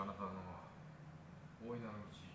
あなたの大いなるうち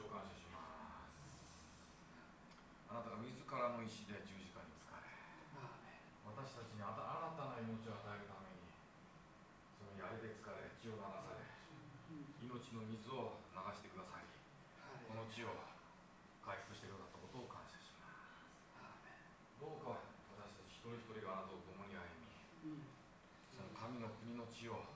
を感謝します。あなたが自らの意志で十字架につかれ私たちに新たな命を与えるためにその槍で疲れ血を流され命の水を流してくださりこの地を回復してくださったことを感謝します。どうか私たち一人一人があなたと共に歩みその神の国の地を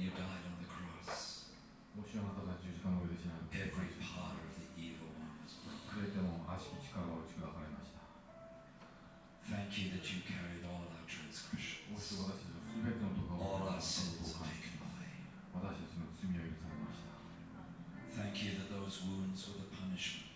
you died on the cross, もしあなたが十字架の上で死なれ every power of the evil one was す broken. ての悪しき力が打ち砕かれました Thank you that you carried all our こうし transgressions, 私たちのすべてのとこ all ろ our sins are taken away. ちの罪を許されました Thank you that those wounds were the punishment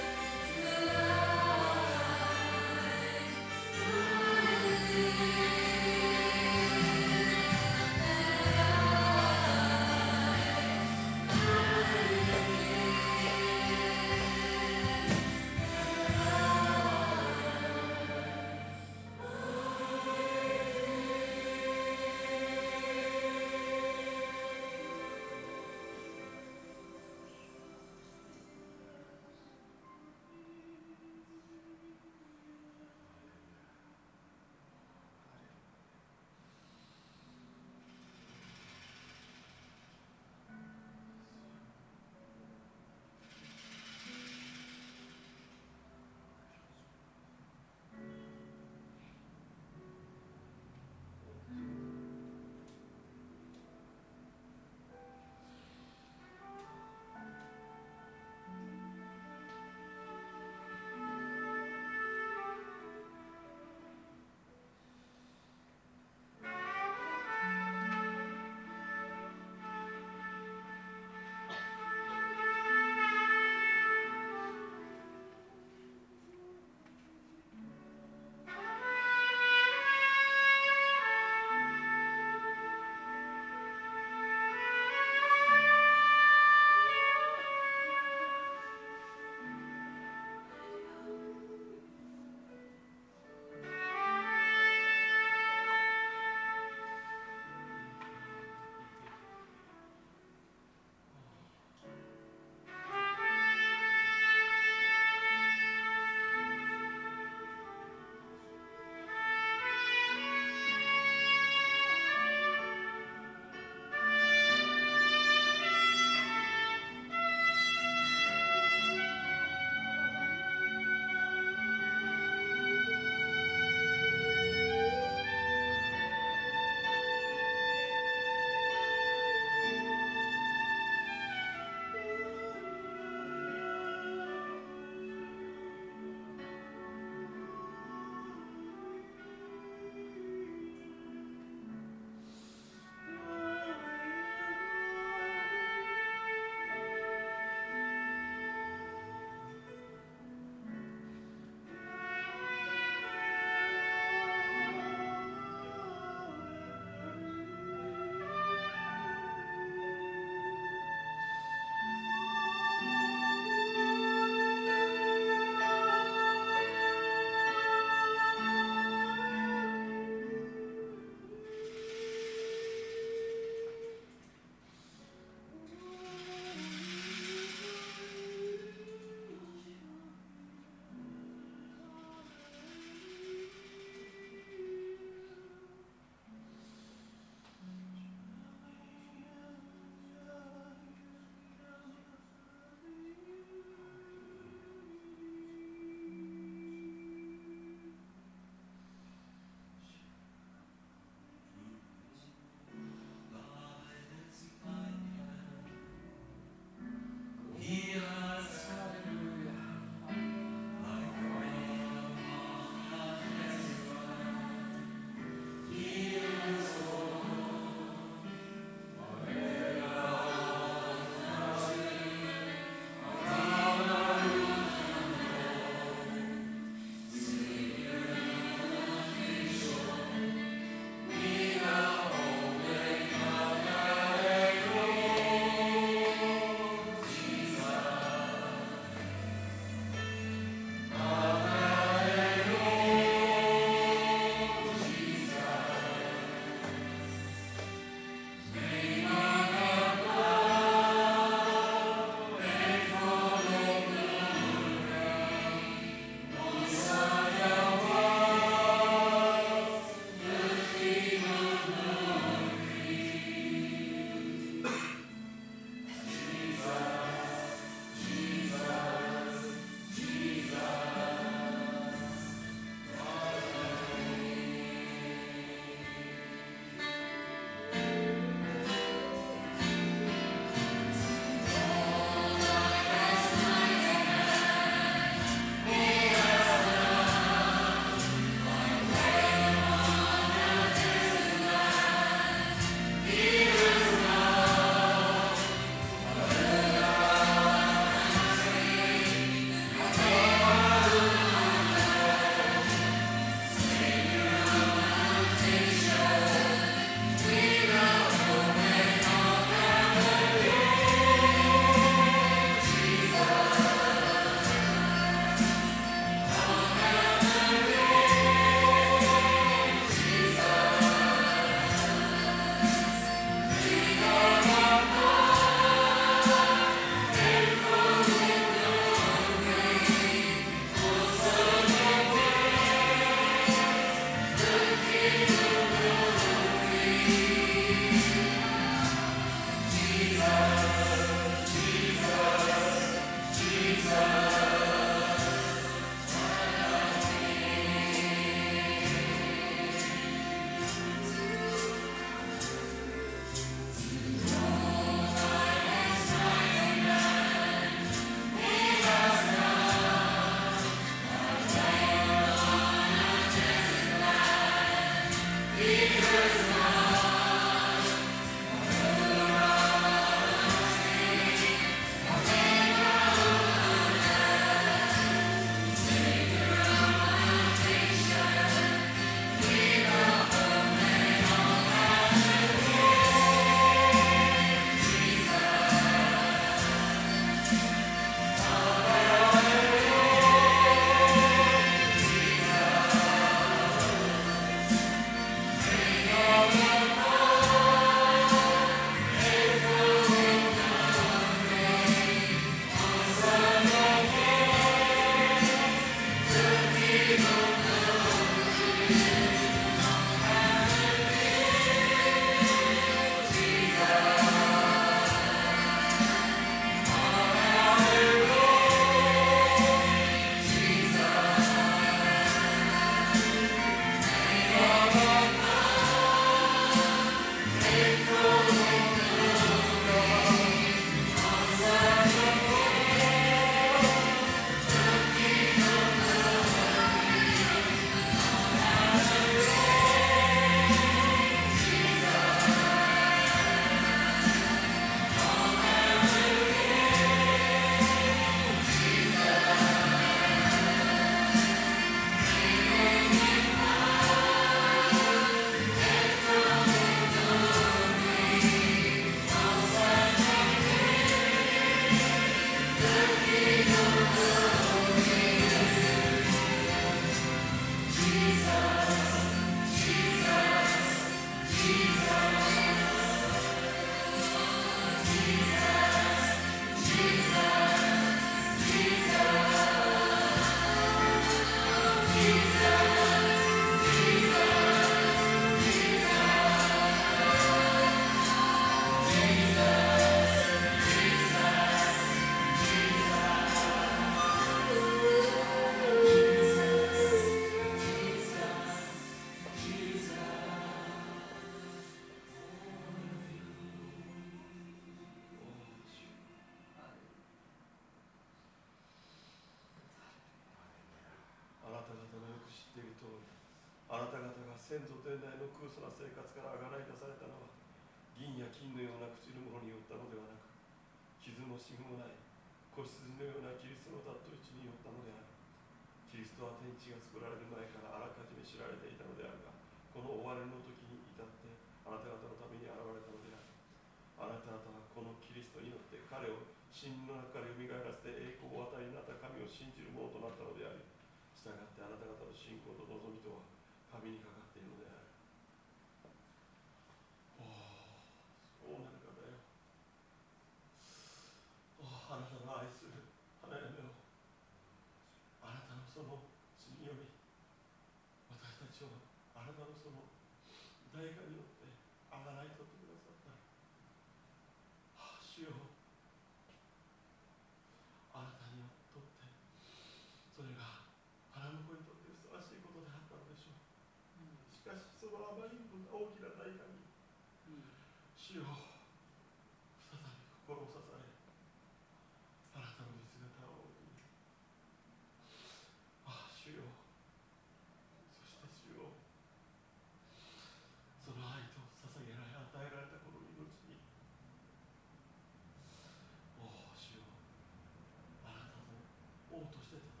として称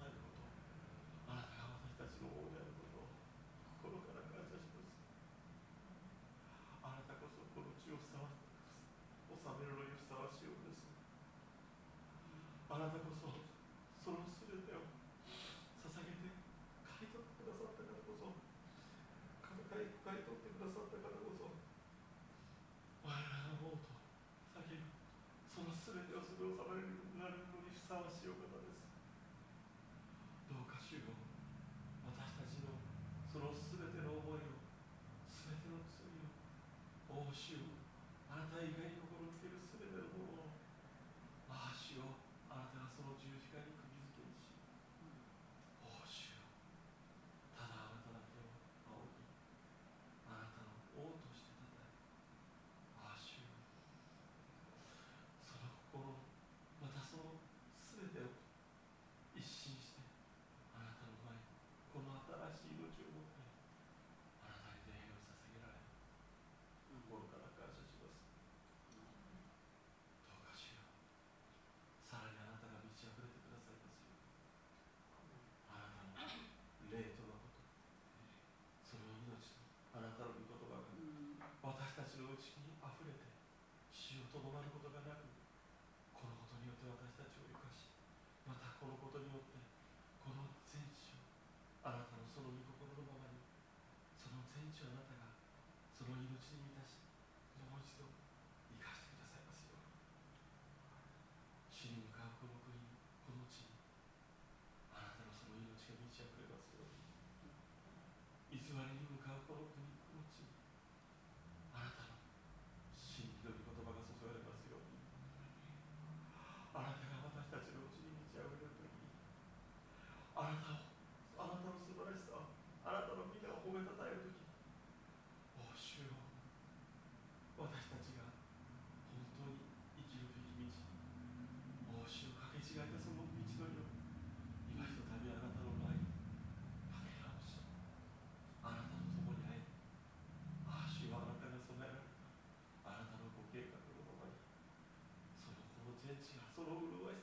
Oh, I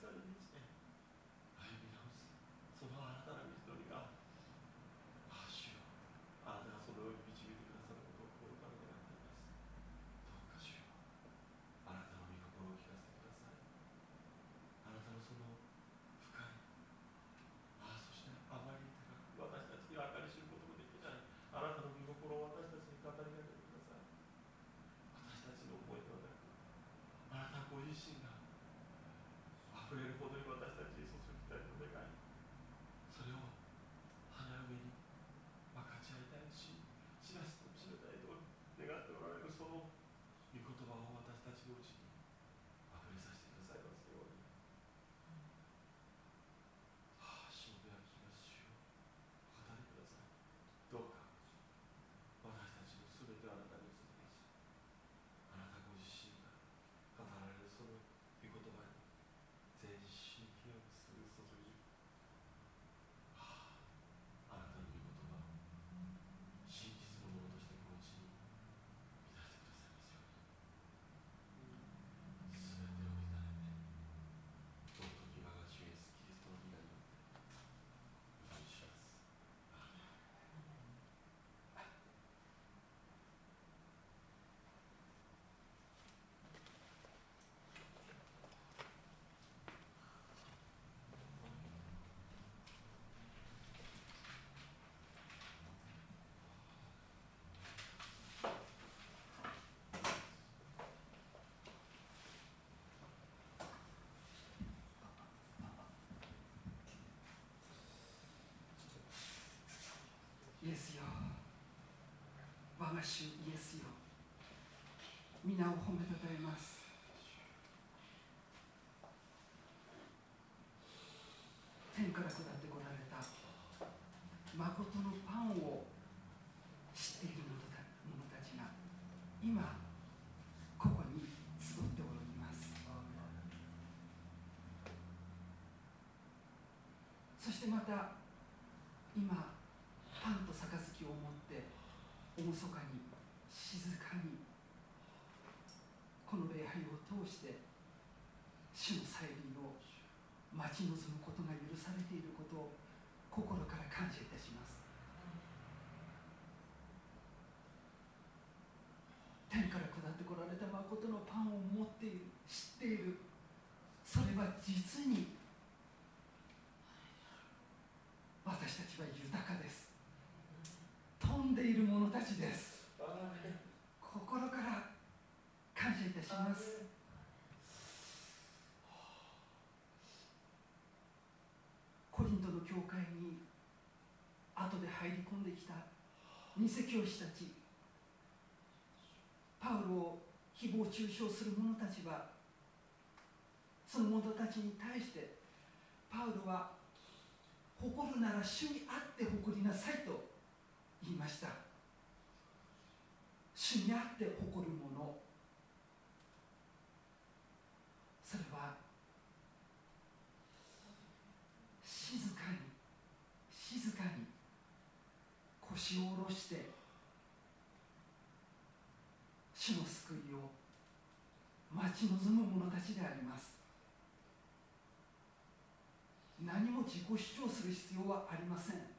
が主イエスよ。皆を褒めたたえます。天から下ってこられた。誠のパンを知っている者た者たちが今ここに集っております。そしてまた今パンと杯を持って厳かに静かにこの礼拝を通して主の再臨を待ち望むことが許されていることを心から感謝いたします。天から下ってこられた誠のパンを持っている知っている。それは実に私たちは豊かです飛んでいる者たちです心から感謝いたします。コリントの教会に後で入り込んできた偽教師たち。パウロを誹謗中傷する者たちはその者たちに対してパウロは誇るなら主にあって誇りなさいと言いました。主にあって誇るもの。それは静かに静かに腰を下ろして主の救いを待ち望む者たちであります。何も自己主張する必要はありません。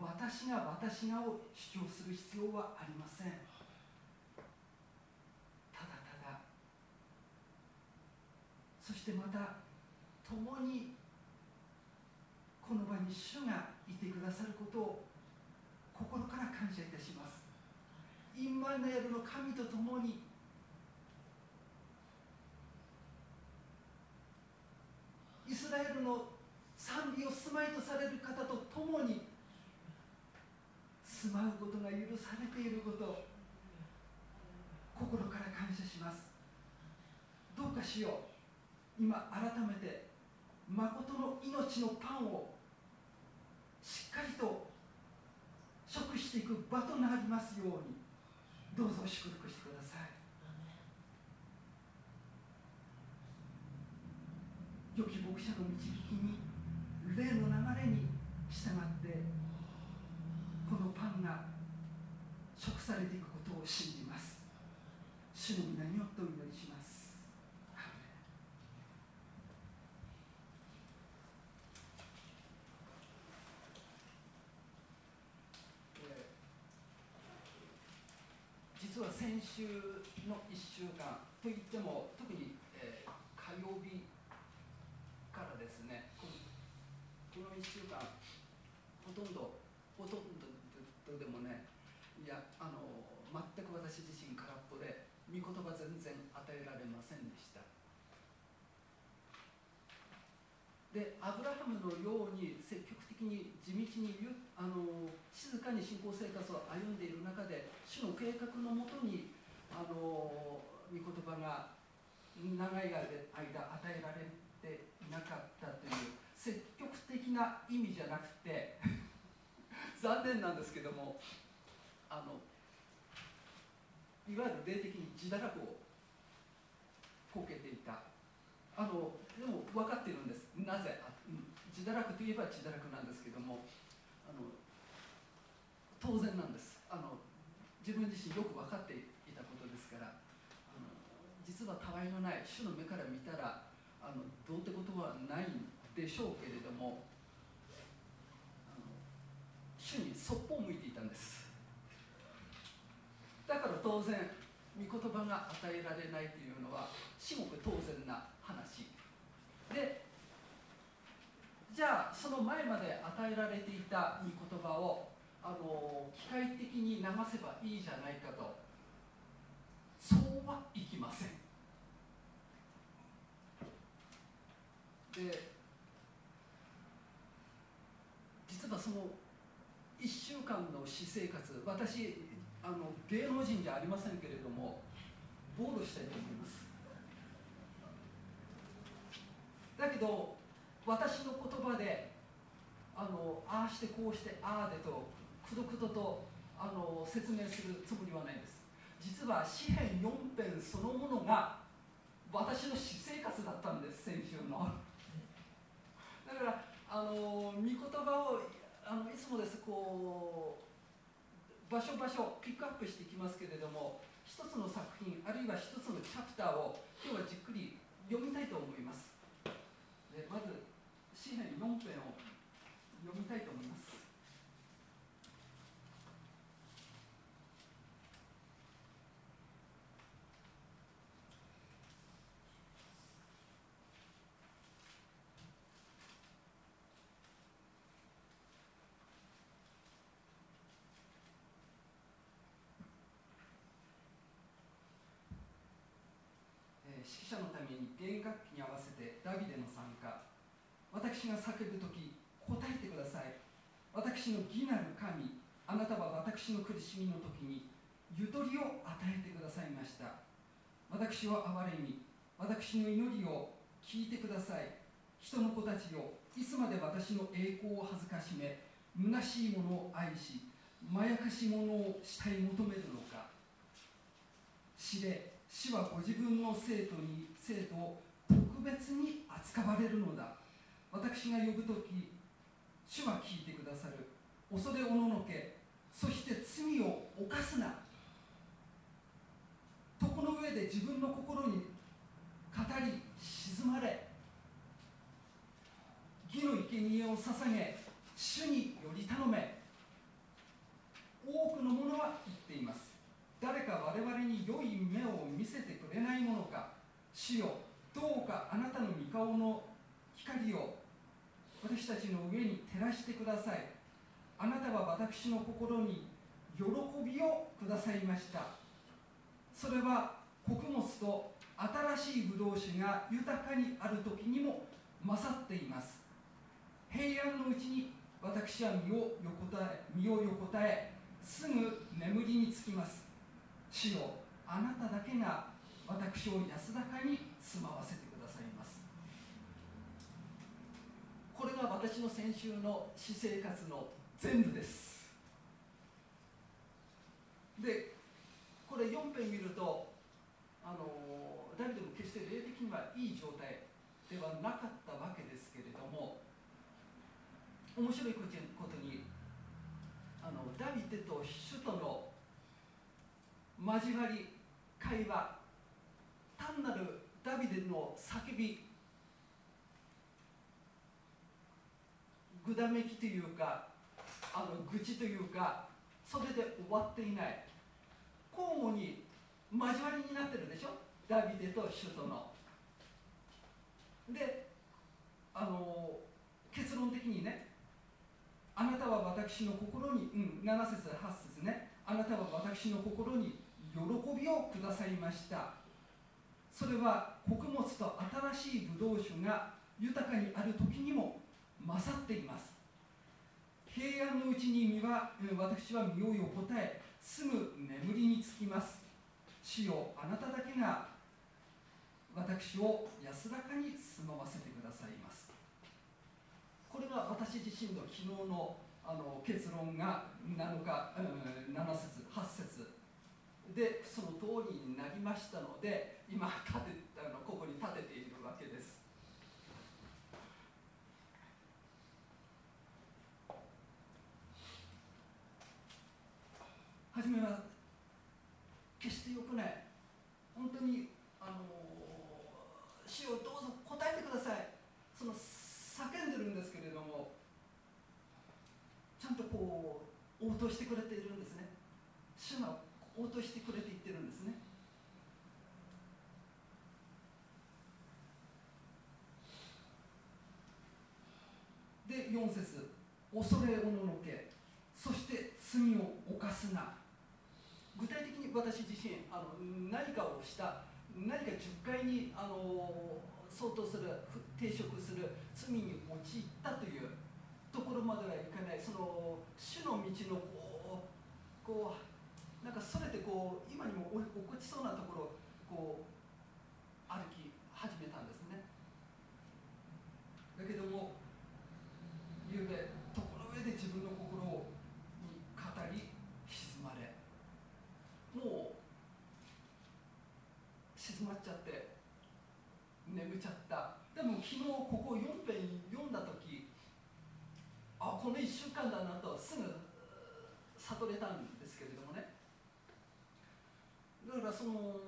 私が私がを主張する必要はありませんただただそしてまた共にこの場に主がいてくださることを心から感謝いたします。インマヌエルの神と共にイスラエルの賛美を住まいとされる方と共に住まうことが許されていること心から感謝します。どうかしよう。今改めて誠の命のパンをしっかりと食していく場となりますようにどうぞ祝福してください。良き牧者の導きに霊の流れに従ってこのパンが食されていくことを信じます。主の皆によってお祈りしますアーメンえー実は先週の1週間といっても特に、えー火曜日からですねこのこの1週間ほとんどほとんどでもねいやあの全く私自身空っぽで御言葉全然与えられませんでした。でアブラハムのように積極的に地道にあの静かに信仰生活を歩んでいる中で主の計画のもとにあの御言葉が長い間与えられていなかったという積極的な意味じゃなくて 残念なんですけどもあのいわゆる霊的に自堕落をこけていた。あのでも分かっているんです。なぜ自堕落といえば自堕落なんですけどもあの当然なんです。あの自分自身よく分かっていたことですからあの実はたわいのない主の目から見たらあのどうってことはないんでしょうけれども主にそっぽを向いていたんです。だから当然御言葉が与えられないというのは至極当然な話。でじゃあその前まで与えられていた御言葉をあの機械的に流せばいいじゃないかとそうはいきません。で実はその1週間の私生活私あの芸能人じゃありませんけれども暴露したいと思います。だけど私の言葉であのああしてこうしてああでとくどくどとあの説明するつもりはないです。実は詩篇4編そのものが私の私生活だったんです先週の。だからあの御言葉をあのいつもですこう場所場所ピックアップしていきますけれども一つの作品あるいは一つのチャプターを今日はじっくり読みたいと思います。でまず詩篇4編を読みたいと思いますえー指揮者のために弦楽器に合わせてダビデの参加。私が叫ぶ時答えてください。私の義なる神あなたは私の苦しみの時にゆとりを与えてくださいました。私を憐れみ私の祈りを聞いてください。人の子たちよいつまで私の栄光を恥ずかしめ虚しいものを愛しまやかし者を慕い求めるのか。知れ主はご自分の生徒に生徒を特別に扱われるのだ。私が呼ぶ時主は聞いてくださる。恐れおののけそして罪を犯すな。床の上で自分の心に語り静まれ義の生贄を捧げ主により頼め。多くの者は言っています。誰か我々に良い目を見せてくれないものか主よどうかあなたの御顔の光を私たちの上に照らしてください。あなたは私の心に喜びをくださいました。それは穀物と新しいブドウ酒が豊かにある時にも勝っています。平安のうちに私は身を横たえ身を横たえすぐ眠りにつきます。主よあなただけが私を安らかに住まわせてくださいます。これが私の先週の私生活の全部です。でこれ4編見るとあのダビデも決して霊的にはいい状態ではなかったわけですけれども面白いことにあのダビデと主との交わり会話単なるダビデの叫びぐだめきというかあの愚痴というかそれで終わっていない。交互に交わりになってるでしょ？ダビデと主との。であの結論的にねあなたは私の心に、うん、7節8節ね。あなたは私の心に喜びをくださいました。それは穀物と新しいブドウ酒が豊かにある時にも勝っています。平安のうちに身は私は身を横たえすぐ眠りにつきます。主よあなただけが私を安らかに住まわせてくださいます。これが私自身の昨日のあの結論が7日、7節8節。でその通りになりましたので今立てあのここに立てているわけです。初めは決してよくない。本当にあの死をどうぞ答えてください。その叫んでるんですけれどもちゃんとこう応答してくれているんですね。主が応答してくれていってるんですね。で4節。恐れおののけ。そして罪を犯すな。具体的に私自身あの何かをした。何か10回にあの相当する抵触する罪に陥ったというところまではいかない。その主の道のこうこうなんかそれでこう今にも落ちそうなところこう歩き始めたんですね。だけどもゆうべ床の上で自分の心をに語り静まれ。もう静まっちゃって眠っちゃった。でも昨日ここ4編読んだ時あこの1週間だなとすぐ悟れたんですけれどもねだからその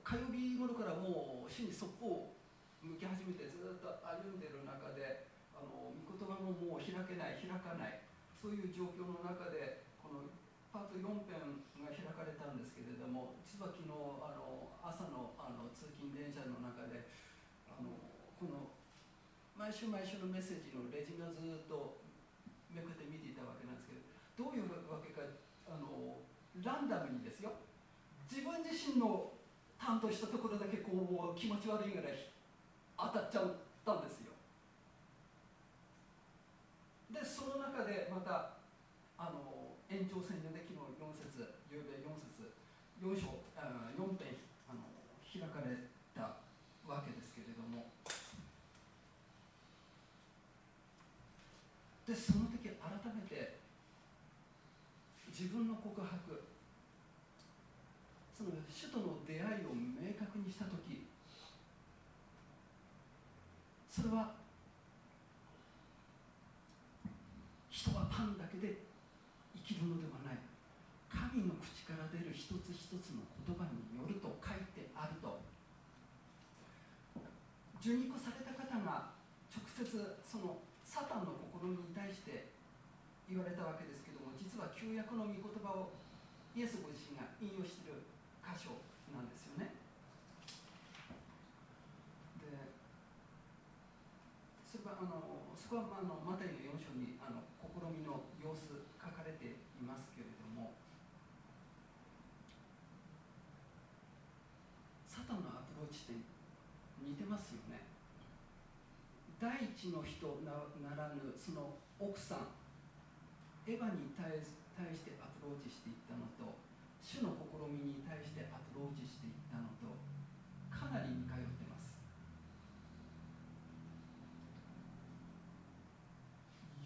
火曜日頃からもう主にそっぽを向き始めてずっと歩んでる中であの御言葉ももう開けない開かないそういう状況の中でこのパート4編が開かれたんですけれども実は昨日あの朝のあの通勤電車の中であのこの毎週毎週のメッセージのレジがずっとめくって見ていたわけなんですけどどういうわけかあのランダムにですよ。自分自身の担当したところだけこう気持ち悪いぐらい当たっちゃったんですよ。でその中でまたあの延長線上で昨日4節ゆうべ4節4章あ4編あの開かれたわけですけれども。でその時改めて自分の告白その主との出会いを明確にした時それは人はパンだけで生きるのではない。神の口から出る一つ一つの言葉によると書いてあると。受肉された方が直接そのサタンの心に対して言われたわけですけども実は旧約の御言葉をイエスご自身が引用している箇所なんですよね。でそれはあのそこはあのマタイの4章にあの試みの様子書かれていますけれどもサタンのアプローチって似てますよね。第一の人ならぬその奥さんエヴァに対対してアプローチしていったのと主の試みに対してアプローチしていったのとかなり似通ってます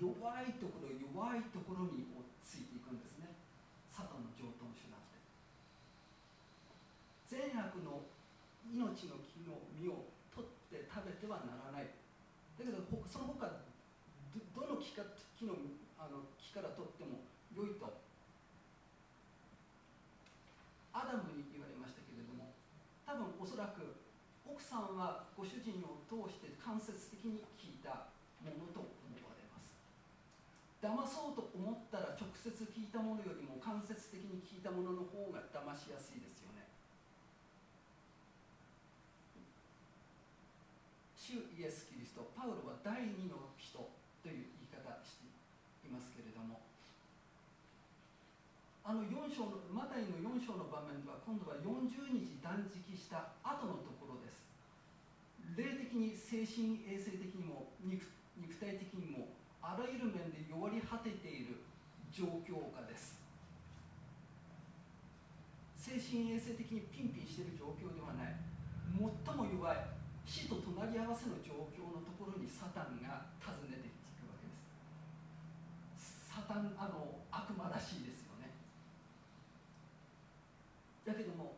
弱いといところについていくんですね。サタンの上等手段って。善悪の命の木の実を取って食べてはならない。だけどその他どどの木か木のあの木から取っても良いと。アダムに言われましたけれども多分おそらく奥さんはご主人を通して間接的に聞いたものと思われます騙そうと思ったら直接聞いたものよりも間接的に聞いたものの方が騙しやすいですよね。主イエス・キリストパウロは第二の人という言い方していますけれどもあの4章のマタイの4章の場面では今度は40日断食した後のところです。霊的に精神衛生的にも肉肉体的にもあらゆる面で弱り果てている状況下です。精神衛生的にピンピンしている状況ではない。最も弱い死と隣り合わせの状況のところにサタンが訪ねていくわけです。サタンあの悪魔らしいですよねだけども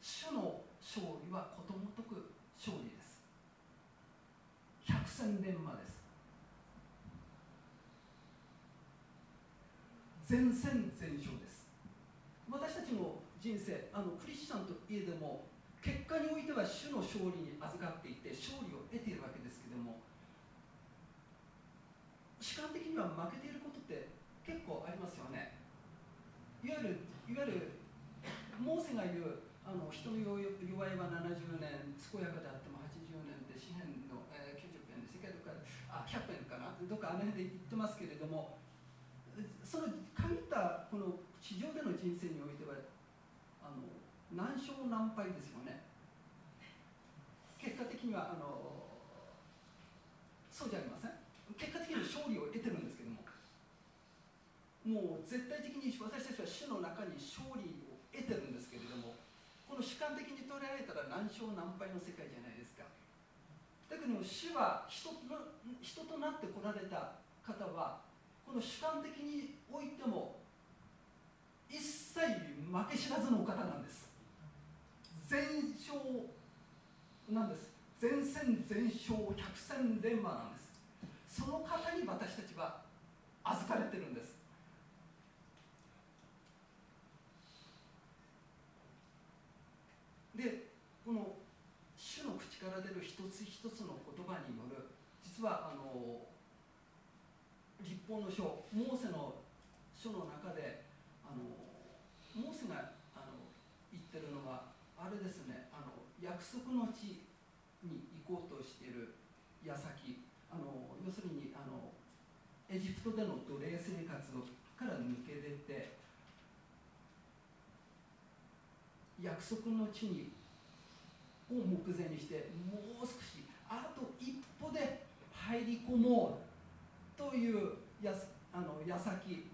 主の勝利はことごとく勝利です百戦錬磨です全戦全勝です。私たちの人生あのクリスチャンといえども結果においては主の勝利に預かっていて勝利を得ているわけですけども主観的には負けていることって結構ありますよね。いわゆるいわゆるモーセが言うあの人の弱いは70年健やかであっても80年で詩篇の、えー、90編で世界とかあ100編かなどっかあの辺で言ってますけれどもその限ったこの地上での人生においてはあの何勝何敗ですよね。結果的にはあのそうじゃありません。結果的に勝利を得てるんですけども。もう絶対的に私たちは主の中に勝利を得てるんですけれどもこの主観的に捉えられたら何勝何敗の世界じゃないですか。だけども主は人の人となって来られた方はこの主観的においても一切負け知らずのお方なんです。全勝なんです。全戦全勝百戦錬磨なんです。その方に私たちは預かれてるんです。でこの主の口から出る一つ一つの言葉による実はあの立法の書モーセの書の中であのモーセがあの言ってるのがあれですね。あの約束の地に行こうとしている矢先。あの要するにあのエジプトでの奴隷生活から抜け出て約束の地にを目前にしてもう少しあと一歩で入り込もうというやあの矢先。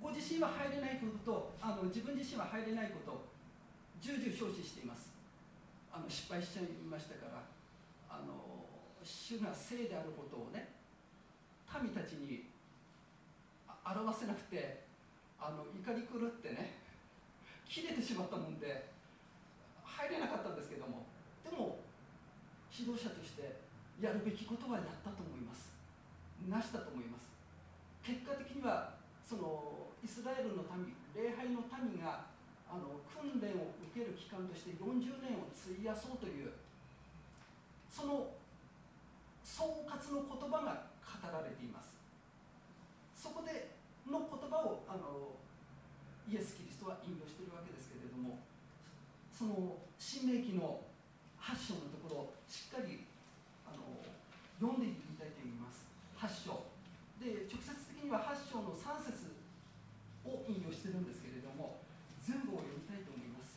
ご自身は入れないこととあの自分自身は入れないこと重々承知しています。あの失敗しちゃいましたからあの主が聖であることをね民たちに表せなくてあの怒り狂ってね切れてしまったもんで入れなかったんですけどもでも指導者としてやるべきことはやったと思います。なしたと思います。結果的にはそのイスラエルの民礼拝の民があの訓練を受ける期間として40年を費やそうというその総括の言葉が語られています。そこでの言葉をあのイエス・キリストは引用しているわけですけれどもその新明記の8章のところをしっかりあの読んでい8章。で直接的には8章の3節を引用してるんですけれども全部を読みたいと思います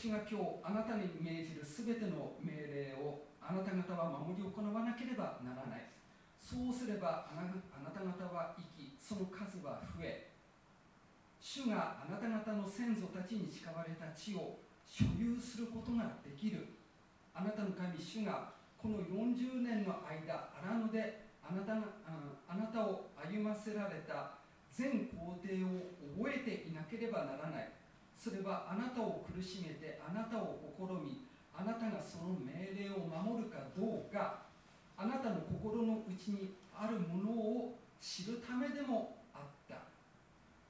私が今日あなたに命じるすべての命令をあなた方は守り行わなければならない。そうすればあなた方は生きその数は増え。主があなた方の先祖たちに誓われた地を所有することができる。あなたの神主がこの40年の間荒野であなたがあなたを歩ませられた全工程を覚えていなければならない。それはあなたを苦しめてあなたを試みあなたがその命令を守るかどうかあなたの心の内にあるものを知るためでもあった。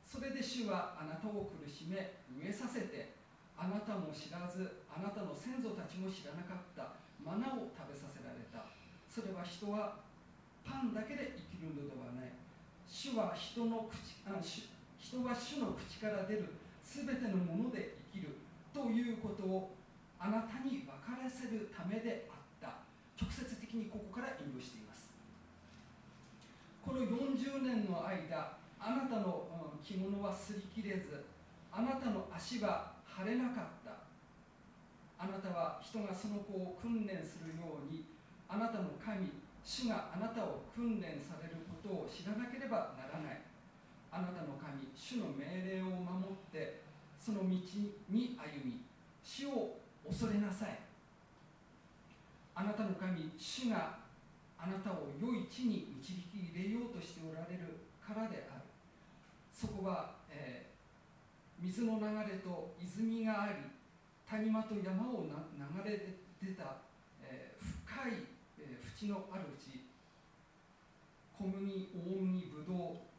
それで主はあなたを苦しめ飢えさせてあなたも知らずあなたの先祖たちも知らなかったマナを食べさせられた。それは人はパンだけで生きるのではない。主は人の口あ主人は主の口から出るすべてのもので生きるということをあなたに分からせるためであった。直接的にここから引用しています。この40年の間あなたの着物は擦り切れずあなたの足は腫れなかった。あなたは人がその子を訓練するようにあなたの神主があなたを訓練されることを知らなければならない。あなたの神主の命令を守ってその道に歩み主を恐れなさい。あなたの神主があなたを良い地に導き入れようとしておられるからである。そこは、えー水の流れと泉があり谷間と山を流れ出た、えー深い、えー淵のある地小麦大麦ぶどう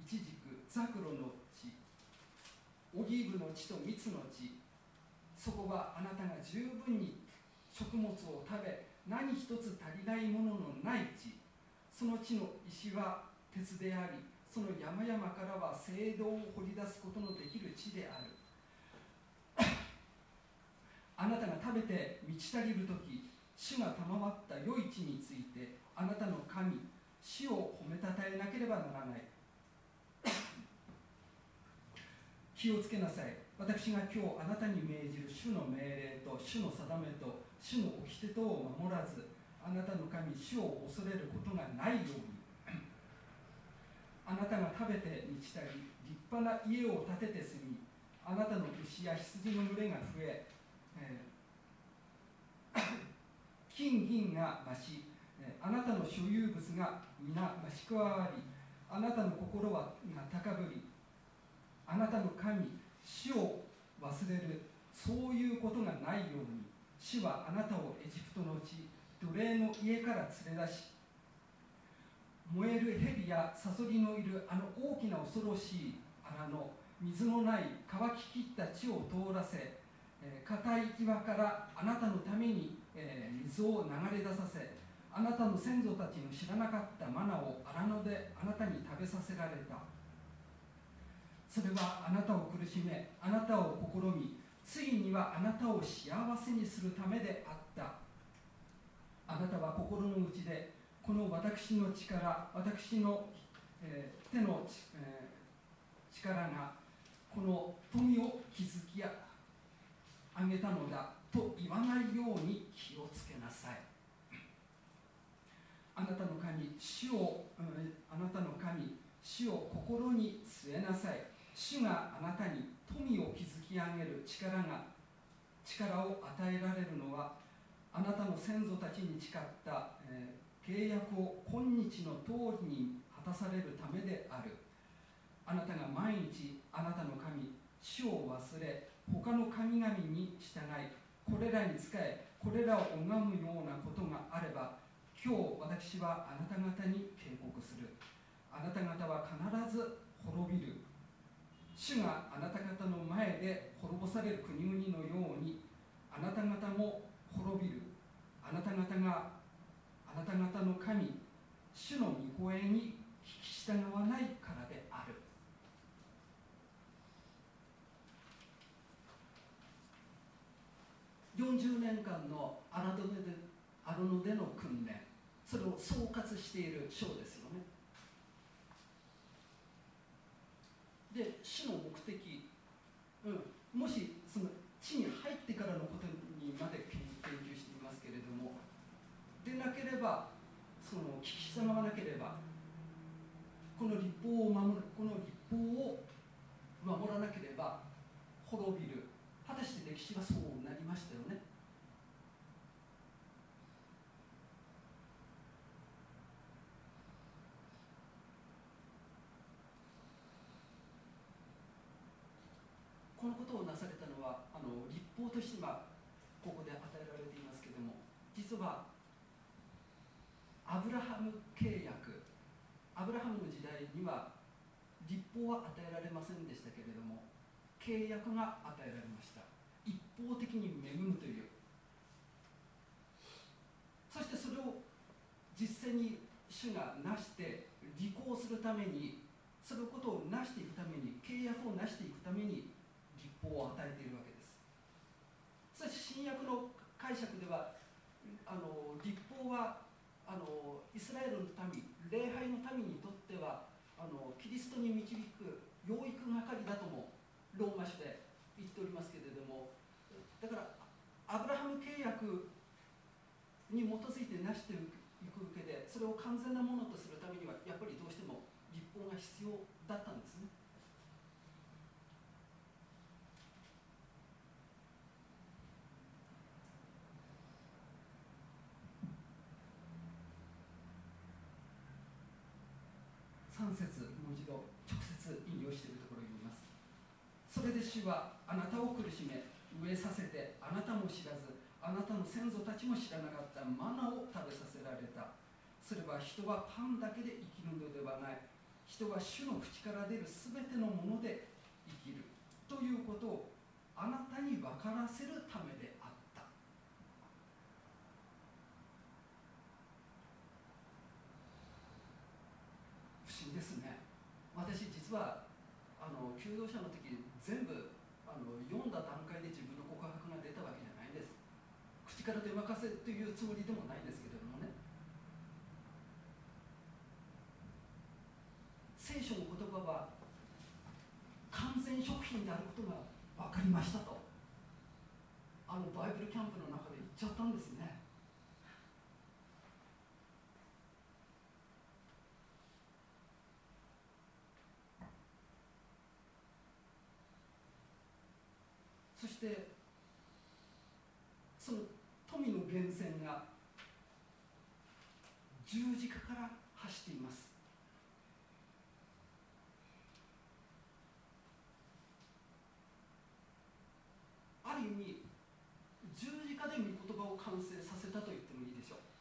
ザクロの地オリーブの地と蜜の地そこはあなたが十分に食物を食べ何一つ足りないもののない地。その地の石は鉄でありその山々からは聖堂を掘り出すことのできる地である。あなたが食べて満ち足りる時主が賜った良い地についてあなたの神主を褒めたたえなければならない。気をつけなさい。私が今日あなたに命じる主の命令と主の定めと主の掟とを守らずあなたの神主を恐れることがないように。あなたが食べて満ちたり立派な家を建てて住みあなたの牛や羊の群れが増ええー 金銀が増しあなたの所有物が皆増し加わりあなたの心はが高ぶり。あなたの神主を忘れる。そういうことがないように。主はあなたをエジプトの地奴隷の家から連れ出し燃える蛇やサソリのいるあの大きな恐ろしい荒野水のない乾ききった地を通らせえ硬い岩からあなたのために、えー水を流れ出させあなたの先祖たちの知らなかったマナを荒野であなたに食べさせられた。それはあなたを苦しめあなたを試みついにはあなたを幸せにするためであった。あなたは心の内でこの私の力私の、えー手の、えー力がこの富を築き上げたのだと言わないように気をつけなさい。あなたの神主を、うんあなたの神主を心に据えなさい。主があなたに富を築き上げる力が力を与えられるのはあなたの先祖たちに誓った、えー契約を今日の通りに果たされるためである。あなたが毎日あなたの神主を忘れ他の神々に従いこれらに仕えこれらを拝むようなことがあれば今日私はあなた方に警告する。あなた方は必ず滅びる。主があなた方の前で滅ぼされる国々のようにあなた方も滅びる。あなた方があなた方の神主の御声に聞き従わないからである。40年間のアラドネでアロノでの訓練それを総括している章ですよね。で主の目的、うん、もしその地に入ってからのことにまで研研究していますけれどもでなければその聞き従わなければこの立法を守るこの立法を守らなければ滅びる。果たして歴史はそうなりましたよねこのことをなされたのはあの立法としてはここで与えられていますけれども実はアブラハム契約アブラハムの時代には立法は与えられませんでしたけれども契約が与えられました。一方的に恵むという。そしてそれを実際に主がなして履行するためにそのことをなしていくために契約をなしていくために立法を与えているわけです。そして新約の解釈ではあの立法はあのイスラエルの民礼拝の民にとってはあのキリストに導く養育係だともローマ書で言っておりますけれどもだからアブラハム契約に基づいてなしていくわけでそれを完全なものとするためにはやっぱりどうしても立法が必要だったんですね3節もう一度直接引用しているところを読みますそれで主はあなたを苦しさせてあなたも知らずあなたの先祖たちも知らなかったマナを食べさせられた。それは人はパンだけで生きるのではない。人は主の口から出るすべてのもので生きる。ということをあなたに分からせるためであった。不思議ですね。私実はあの求道者の時全部あの読んだ段階で自分の告白が出たわけじゃないんで力で任せというつもりでもないんですけれどもね。聖書の言葉は完全食品であることが分かりましたとあのバイブルキャンプの中で言っちゃったんですねそしてその富の源泉が十字架から走っていますある意味十字架で御言葉を完成させたと言ってもいいでしょう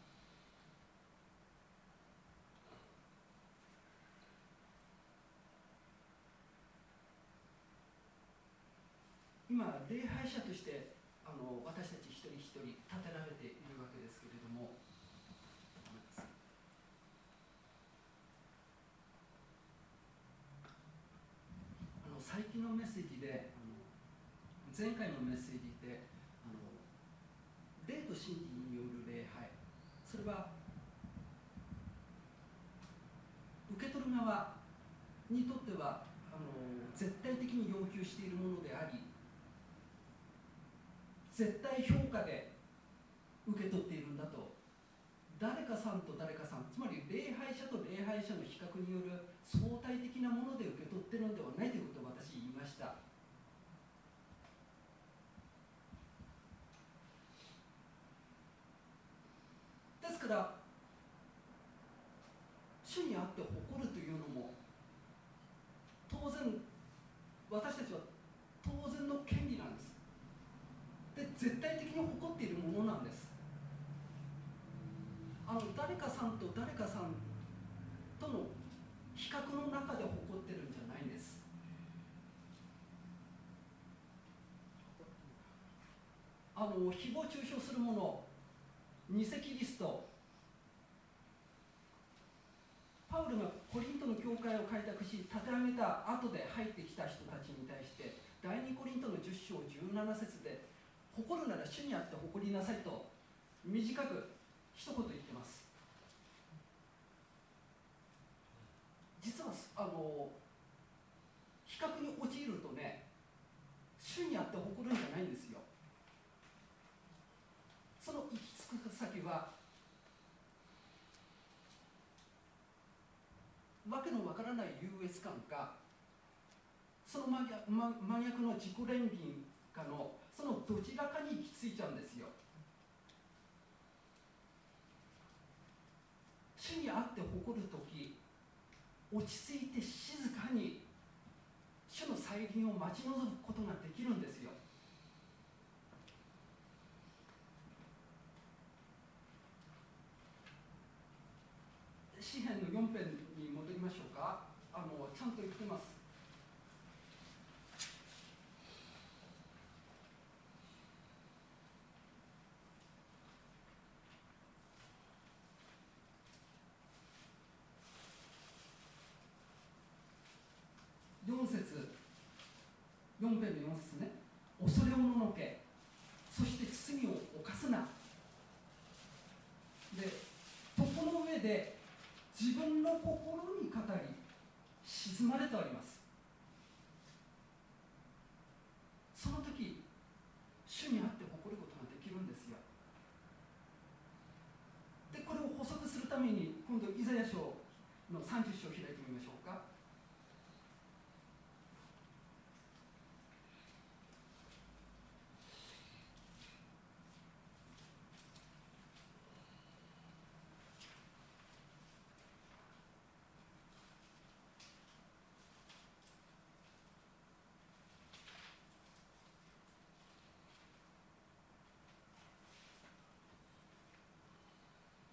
今礼拝者としてあの私たち一人一人立てられているわけですけれどもごめんなさいあの最近のメッセージであの前回のメッセージであの霊と真理による礼拝。それは受け取る側にとってはあの絶対的に要求しているものであり絶対評価で受け取っているんだと。誰かさんと誰かさんつまり礼拝者と礼拝者の比較による相対的なもので受け取っているのではないということを私言いましたですから主にあって誇るというのも当然私たちは当然の権利なんですで絶対的に誇っているものなんですあの誰かさんと誰かさんとの比較の中で誇ってるんじゃないんですあの誹謗中傷するもの偽キリスト。パウルがコリントの教会を開拓し立て上げた後で入ってきた人たちに対して第二コリントの10章17節で誇るなら主にあって誇りなさいと短く一言言ってます。実はあの比較に陥るとね主にあって誇るんじゃないんですよその行き着く先はわけのわからない優越感かその真逆真真逆の自己憐憫かのそのどちらかに行き着いちゃうんですよ。主にあって誇る時落ち着いて静かに主の再臨を待ち望むことができるんですよ。詩篇の4編に戻りましょうかあのちゃんと言ってます4節4編の4節ね。恐れおののけ。そして罪を犯すな。で床の上で自分の心に語り沈まれておりますその時主にあって誇ることができるんですよでこれを補足するために今度イザヤ書の30章を開いてみましょうか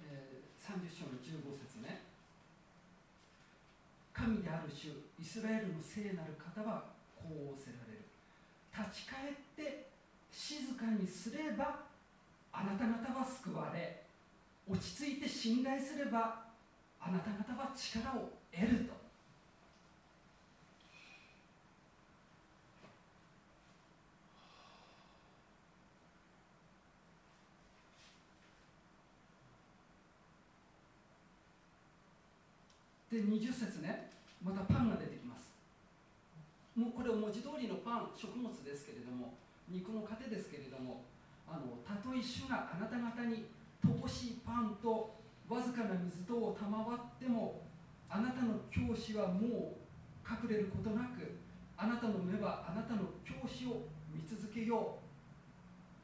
えー30章の15節ね。神である主イスラエルの聖なる方はこう仰せられる。立ち返って静かにすればあなた方は救われ。落ち着いて信頼すればあなた方は力を得ると。で20節ねまたパンが出てきます。もうこれは文字通りのパン食物ですけれども肉の糧ですけれどもあのたとえ主があなた方に乏しいパンとわずかな水とを賜ってもあなたの教師はもう隠れることなくあなたの目はあなたの教師を見続けよう。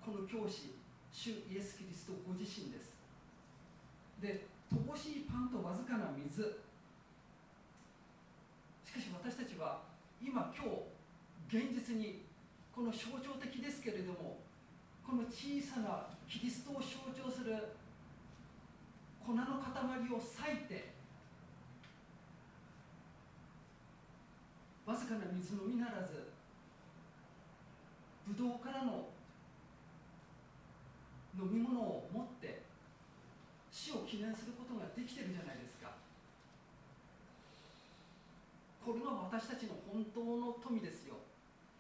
この教師主イエス・キリストご自身です。で乏しいパンとわずかな水しかし私たちは今今日現実にこの象徴的ですけれどもこの小さなキリストを象徴する粉の塊を裂いてわずかな水のみならずブドウからの飲み物を持って死を記念することができてるじゃないですか。これが私たちの本当の富ですよ。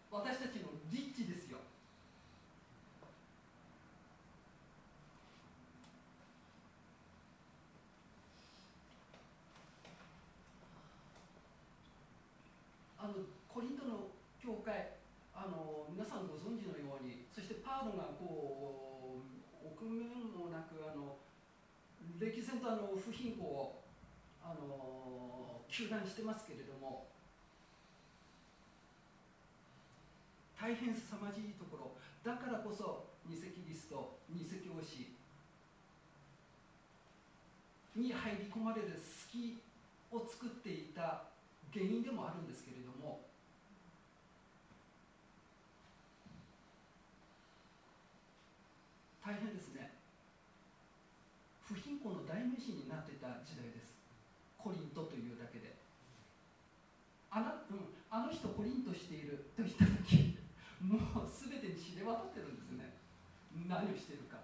私たちのリッチですよ。あのコリントの教会あの皆さんご存知のようにそしてパウロがこう臆面もなくあの歴然とあの不貧困をあの糾弾してますけれども大変凄まじいところだからこそ偽キリスト偽教師に入り込まれる隙を作っていた原因でもあるんですけれども大変ですね。不貧困の代名詞になってたコリントというだけで。あな,、うん、あの人コリントしていると言った時もう全てに知れ渡ってるんですね。何をしてるか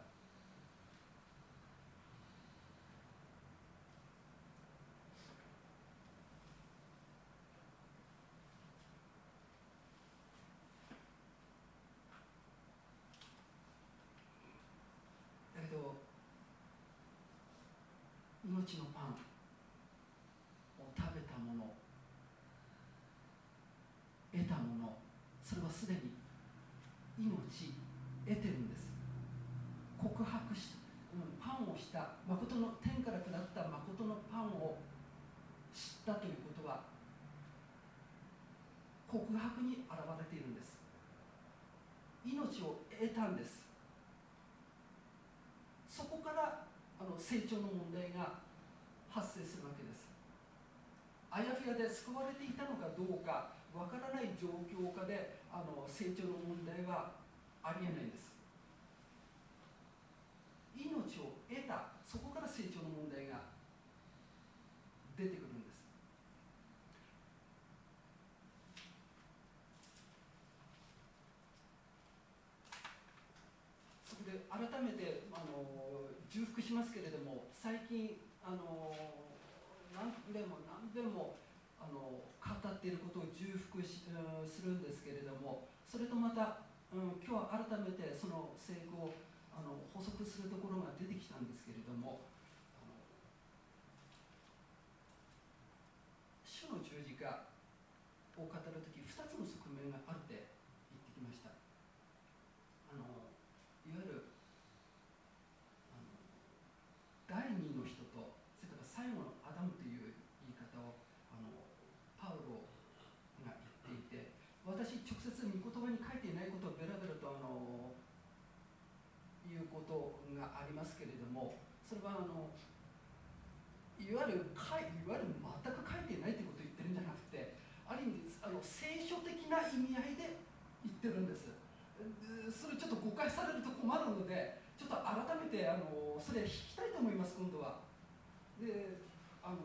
だけど命のパンを食べたもの得たものそれはすでに命得てるんです。告白した、パンをした。誠の天から下った誠のパンを知ったということは告白に現れているんです。命を得たんです。そこからあの成長の問題が発生するわけです。あやふやで救われていたのかどうかわからない状況下であの成長の問題はありえないんです。命を得たそこから成長の問題が出てくるんです。そこで改めてあの重複しますけれども最近あの何べも何べもあの語っていることを重複しするんですけれどもそれとまた、うん、今日は改めてその成功をあの補足するところが出てきたんですけれどもあの主の十字架を語る時2つの側面があるって言ってきましたあのいわゆるあの第二の人とそれから最後のアダムという言い方をあのパウロが言っていて私直接御言葉に書いていないことをベラベラとあのいうことがありますけれどもそれはあのいわゆるかいいわゆる全く書いていないということを言ってるんじゃなくてある意味あの聖書意味合いで言ってるんです。それちょっと誤解されると困るのでちょっと改めてあのそれ引きたいと思います今度は。であの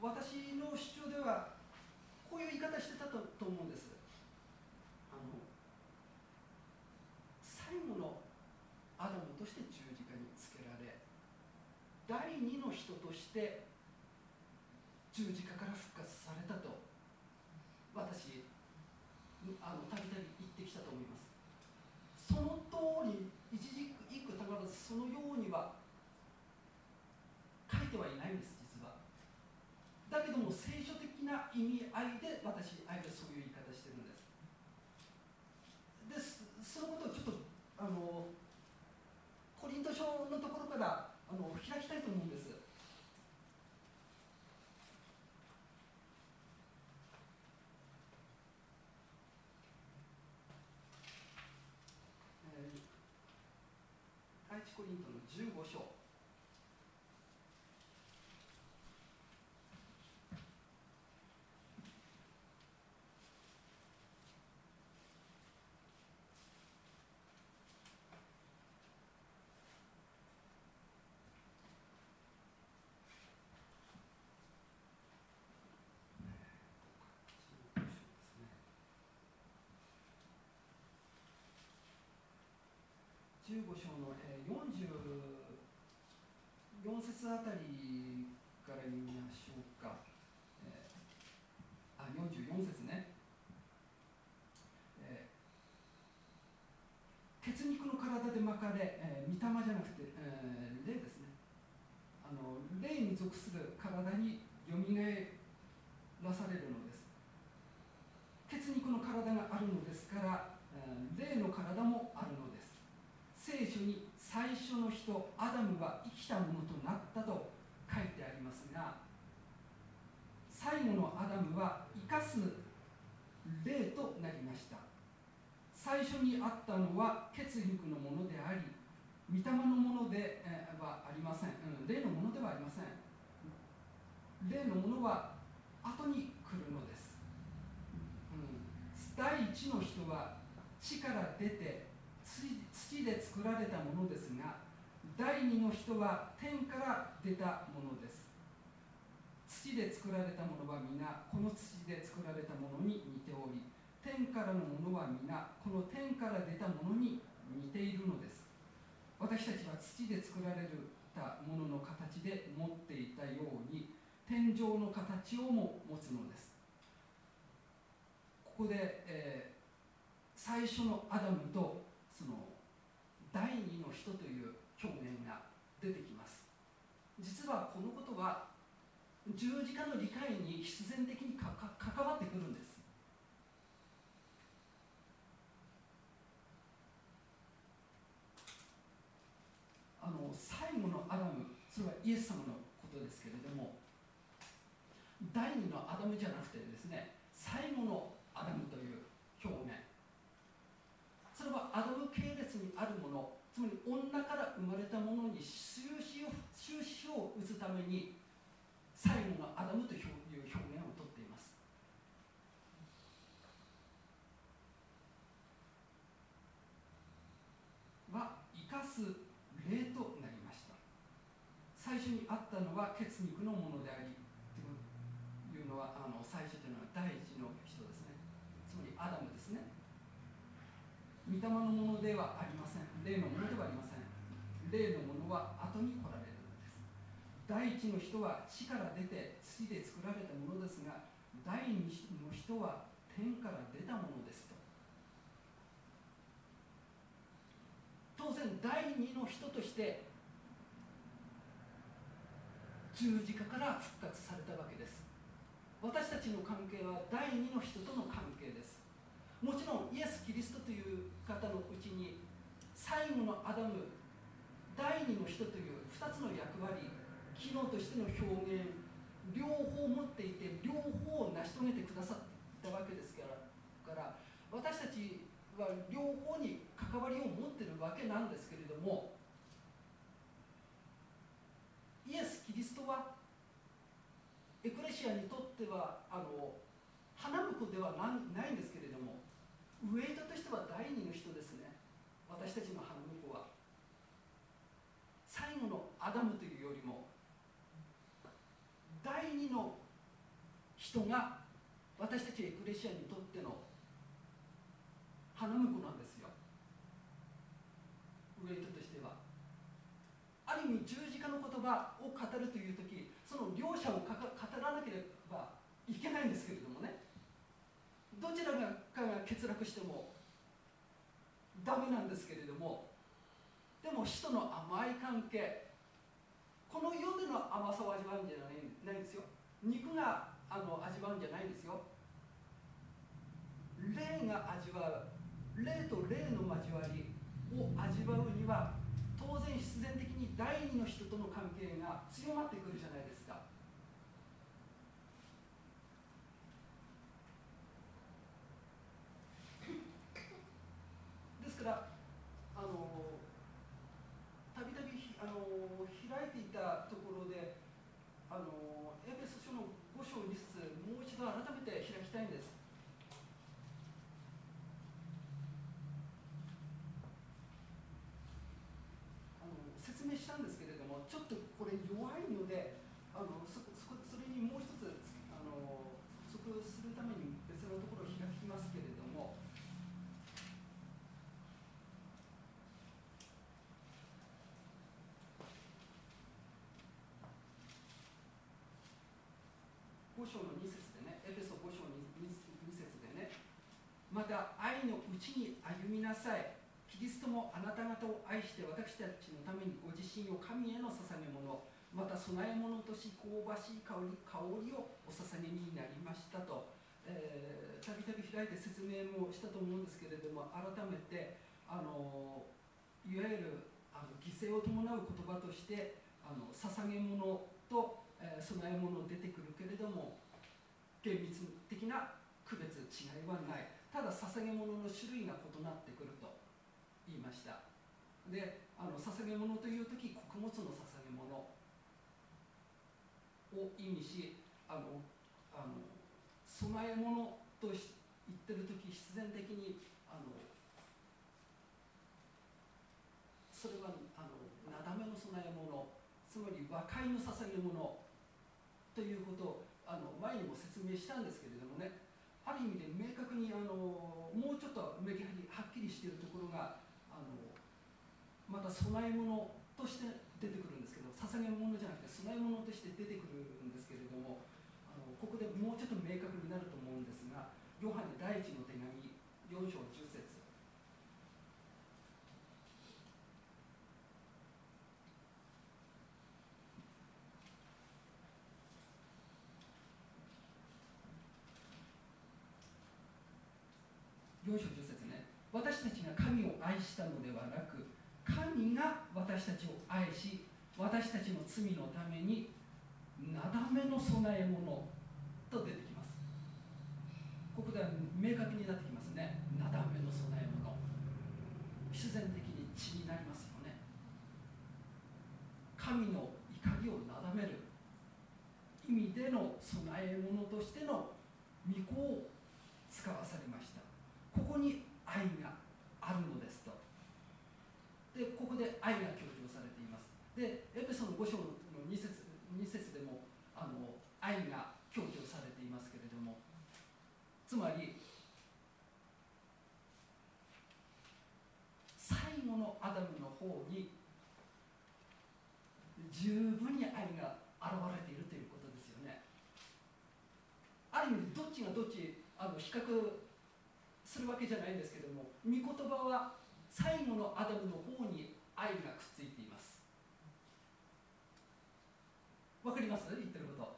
私の主張ではこういう言い方してたとと思うんです。あの最後のアダムとして十字架につけられ第二の人として十字架から復活されたと私あのたびたび言ってきたと思いますその通り一時一句たまらずそのようには書いてはいないんです実は。だけども聖書的な意味合いで私あえてそういう言い方してるんです。でそのことをちょっとあのコリント書のところからあの開きたいと思うんですえー第一コリントの15章15章のえー44節あたりから読みましょうか、えーあ44節ね、えー血肉の体で巻かれ、えー、御霊じゃなくて、えー霊ですねあの霊に属する体によみがえらされるのです血肉の体があるのですから、えー霊の体もあるのです聖書に最初の人アダムは生きたものとなったと書いてありますが最後のアダムは生かす霊となりました。最初にあったのは血肉のものであり御霊のものではありません、うん、霊のものではありません。霊のものは後に来るのです、うん、第一の人は地から出て土で作られたものですが第二の人は天から出たものです。土で作られたものは皆この土で作られたものに似ており天からのものは皆この天から出たものに似ているのです。私たちは土で作られたものの形で持っていたように天井の形をも持つのです。ここで、えー最初のアダムとその第二の人という表現が出てきます。実はこのことは十字架の理解に必然的にかか関わってくるんです。あの最後のアダムそれはイエス様のことですけれども第二のアダムじゃなくてですね最後のアダムという表現それはアダム系列にあるものつまり女から生まれたものに終止を終止を打つために最後のアダムという表現をとっています。は生かす霊となりました。最初にあったのは血肉のものでありというのはあの最初というのは第一の人ですね。つまりアダムですね。御霊のものではありません霊のものではありません。霊のものは後に来られるのです。第一の人は地から出て土で作られたものですが第二の人は天から出たものですと。当然第二の人として十字架から復活されたわけです。私たちの関係は第二の人との関係です。もちろんイエス・キリストという方のうちに最後のアダム第二の人という2つの役割機能としての表現両方持っていて両方を成し遂げてくださったわけですからから私たちは両方に関わりを持っているわけなんですけれどもイエス・キリストはエクレシアにとってはあの花婿ではないんですけれどもウェイトとしては第二の人私たちの花婿は最後のアダムというよりも第二の人が私たちエクレシアにとっての花婿なんですよ。ウェイトとしては。ある意味十字架の言葉を語るという時その両者を語らなければいけないんですけれどもね。どちらかが欠落してもダメなんですけれどもでも死との甘い関係この世での甘さを味わうんじゃないないんですよ。肉があの味わうんじゃないんですよ。霊が味わう霊と霊の交わりを味わうには当然必然的に第二の人との関係が強まってくるじゃないですかですからあのたびたびあの開いていたところであのエペソ書の5章2節もう一度改めて開きたいんですあの説明したんですけれどもちょっとこれ弱いのであのそそこそれにもう一つあの補足するために別のところを開きますけれども5章の2節でね、エペソ5章の 2, 2節でね、また愛のうちに歩みなさい。キリストもあなた方を愛して私たちのためにご自身を神への捧げ物、また供え物とし香ばしい香り香りをお捧げになりましたと、えーたびたび開いて説明もしたと思うんですけれども、改めて、あのいわゆるあの犠牲を伴う言葉として、あの捧げ物と、ええ物出てくるけれども厳密的な区別違いはない。ただ捧げ物の種類が異なってくると言いました。であの捧げ物という時穀物の捧げ物を意味しあのあの供え物とし言ってる時必然的にあのそれはあのなだめの供え物つまり和解の捧げ物ということをあの前にも説明したんですけれどもねある意味で明確にあのもうちょっとメリハリはっきりしているところがあのまた供え物として出てくるんですけど捧げ物じゃなくて供え物として出てくるんですけれどもあのここでもうちょっと明確になると思うんですがヨハネ第一の手紙4章10節4章10節ね私たちが神を愛したのではなく神が私たちを愛し私たちの罪のためになだめの供え物と出てきます。ここでは明確になってきますね。なだめの供え物。必然的に血になりますよね。神の怒りをなだめる。意味での供え物としての御子を使わされました。ここに愛があるのですとでこで愛が強調されています。でエペソの5章の2節 ,2 節でもあの愛が強調されていますけれどもつまり最後のアダムの方に十分に愛が現れているということですよね。ある意味どっちがどっちあの比較するわけじゃないんですけども御言葉は最後のアダムの方に愛がくっついています。わかります？言ってること。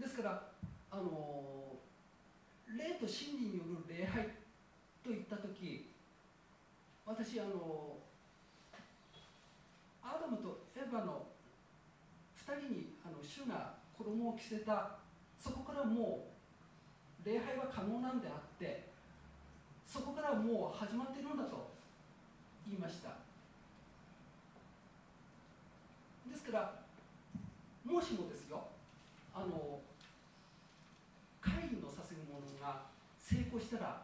ですからあの霊と真理による礼拝といった時私あのアダムとエヴァの2人にあの主が衣を着せたそこからもう礼拝は可能なんであってそこからもう始まっているんだと言いました。ですからもしもですよあの会議の捧げ物が成功したら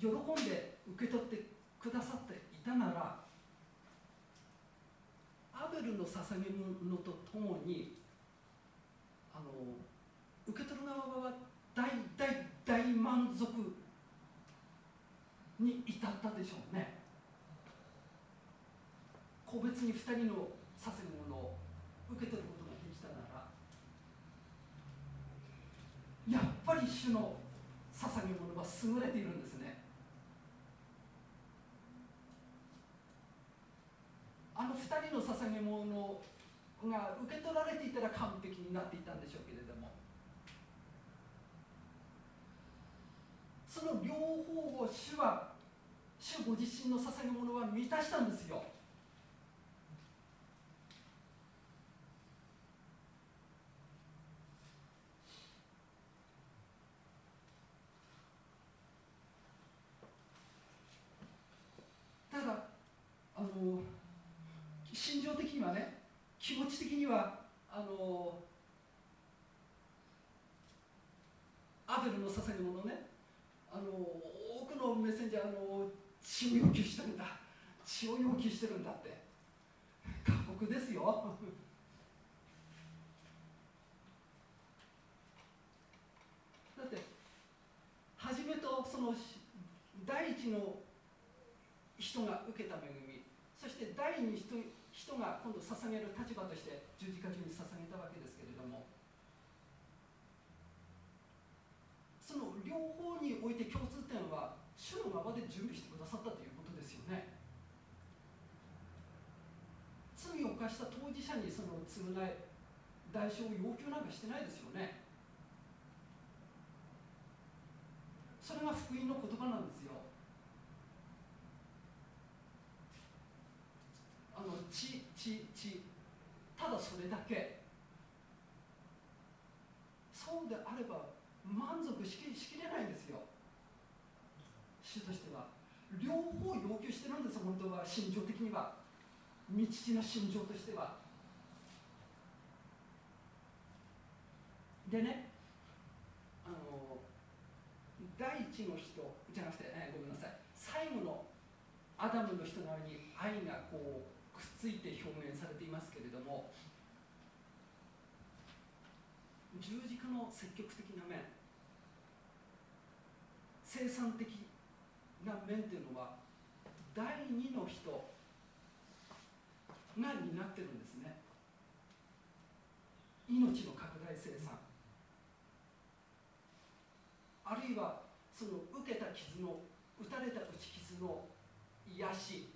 喜んで受け取ってくださっていたならアベルの捧げ物とともにあの受け取る側は大大大満足に至ったでしょうね。個別に2人の捧げ物を受け取ることができたならやっぱり主の捧げ物は優れているんですね。あの2人の捧捧げ物が受け取られていたら完璧になっていたんでしょうけれどもその両方を主は主ご自身の捧げ物は満たしたんですよ。ただあの心情的にはね気持ち的にはあのアベルの捧げ物ねあの多くのメッセンジャーの血を要求してるんだ。血を要求してるんだって。過酷ですよ。だって初めとその第一の人が受けた恵みそして第二人人が今度捧げる立場として十字架中に捧げたわけですけれどもその両方において共通点は主の側で準備してくださったということですよね。罪を犯した当事者にその償い代償を要求なんかしてないですよね。それが福音の言葉なんですよ。あの血血血ただそれだけ。そうであれば満足しきしきれないんですよ。主としては両方要求してるんです本当は。心情的には。道地の心情としては。でねあの第一の人じゃなくて、えごめんなさい。最後のアダムの人なのに愛がこうくっついて表現されていますけれども十字架の積極的な面生産的な面っていうのは第二の人が担ってるんですね。命の拡大生産。あるいはその受けた傷の打たれた打ち傷の癒し。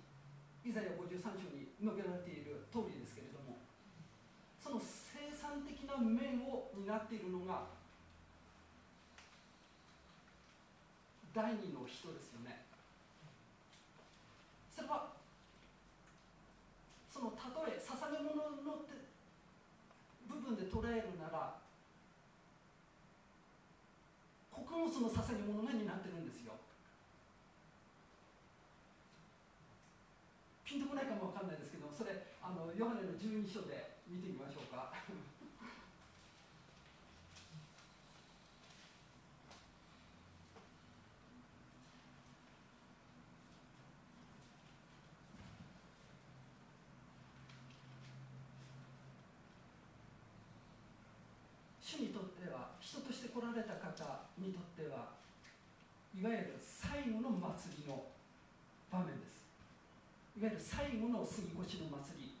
イザヤ53章に述べられている通りですけれども。その生産的な面を担っているのが第二の人ですよねそれはその例え捧げ物の部分で捉えるなら穀物の捧げ物が担ってるんですよ。ピンとこないかもわかんないですけどそれあのヨハネの12章で見てみましょうか主にとっては人として来られた方にとってはいわゆる最後の祭りの場面です。いわゆる最後の杉越の祭り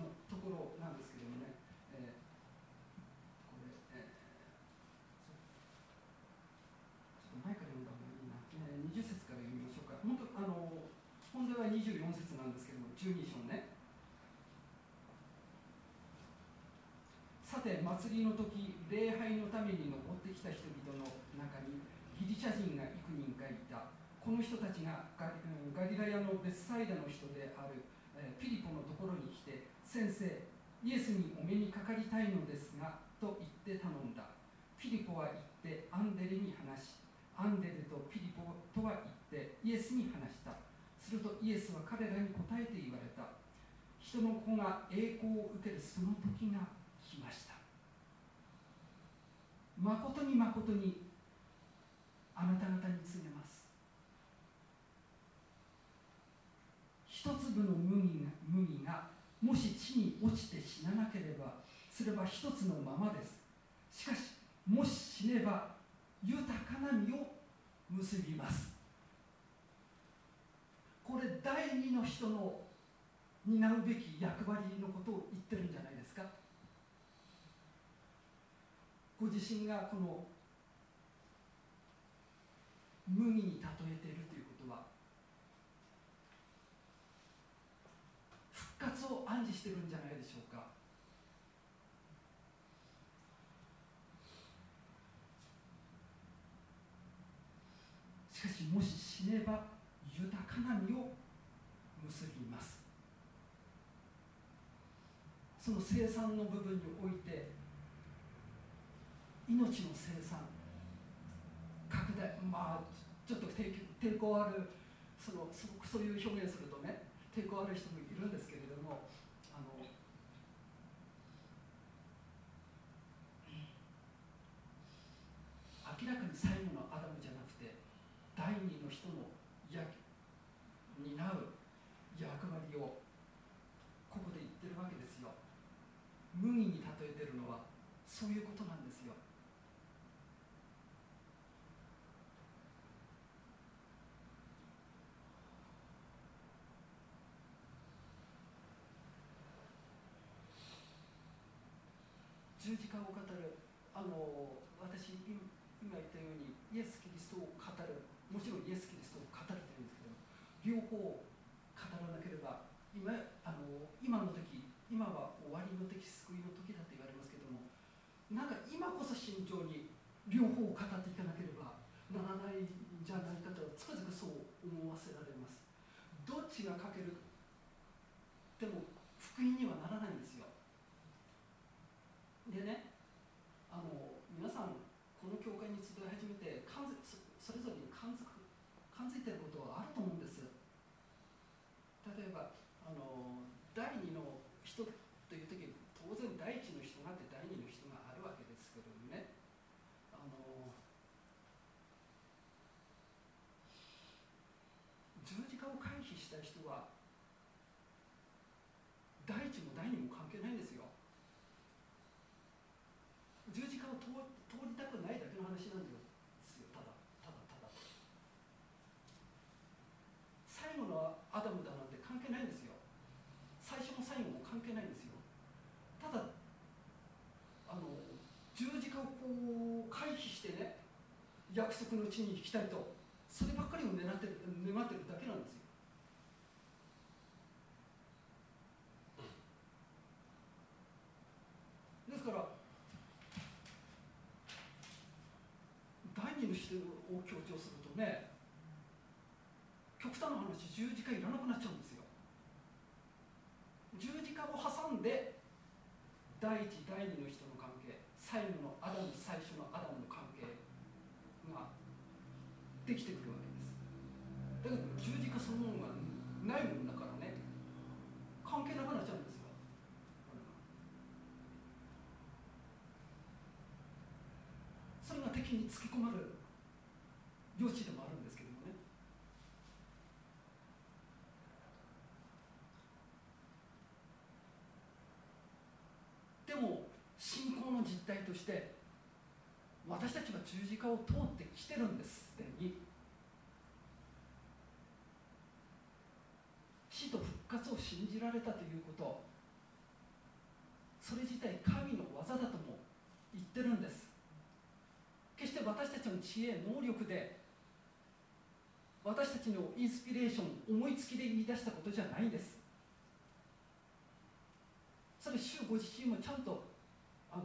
のところなんですけどもね、えーこれ、えーちょっと前から読んだ方がいいな、えー20節から読みましょうか。本当あの本題は24節なんですけども12章ね。さて祭りの時礼拝のために登ってきた人々の中にギリシャ人が幾人かいた。この人たちがガリガリラヤのベスサイダの人である、えピリポのところに来て先生イエスにお目にかかりたいのですがと言って頼んだ。ピリポは行ってアンデレに話しアンデレとピリポとは言ってイエスに話した。するとイエスは彼らに答えて言われた。人の子が栄光を受けるその時が来ました誠に誠にあなた方に告げます。一粒の麦が麦がもし地に落ちて死ななければすれば一つのままです。しかしもし死ねば豊かな実を結びます。これ第二の人の担うべき役割のことを言ってるんじゃないですかご自身がこの麦に例えているということは復活を暗示してるんじゃないでしょうか。しかしもし死ねば豊かな実を結びます。その生産の部分において命の生産拡大。まあちょっと抵抗あるそのそそういう表現するとね抵抗ある人もいるんですけれどもあの明らかに最後のアダムじゃなくて第二の人のや担う役割をここで言ってるわけですよ。麦に例えてるのはそういうことなんですよ十字架を語るあの私今今言ったようにイエス・キリストを語る。もちろんイエス・キリストを語るというんですけど両方語らなければ今あの今の時今は終わりの時救いの時だと言われますけどもなんか今こそ慎重に両方を語っていかなければならないんじゃないかとつくづくそう思わせられます。どっちが書ける？でも福音にはならないんですよでねあの皆さんこの教会に集い始めて感づそそれぞれに感づく感づいてることはあると思うんです例えばあの第二の人という時当然第一の人があって第二の人があるわけですけどもねあの十字架を回避した人は第一も第二も関係ないんですよ十字架を通通りたくないだけの話なんですよただただただ最後のアダムだなんて関係ないんですよ最初も最後も関係ないんですよただあの十字架をこう回避してね約束の地に行きたいと。そればっかりを願ってる願ってるだけなんですよ。ですから第二の視点を強調するとね極端な話十字架いらなくなっちゃうんですよ十字架を挟んで第一第二の人の関係最後のアダム最初のアダムの関係ができてくるわけです。だけど十字架そのものがないもんだからね。関係なくなっちゃうんですよ。それが敵につき込まれる余地でもあるんですけどもね。でも信仰の実態として私たちは十字架を通ってきてるんですすでに。死と復活を信じられたということ。それ自体神の技だとも言ってるんです。決して私たちの知恵能力で私たちのインスピレーション思いつきで言い出したことじゃないんです。それ主ご自身もちゃんとあの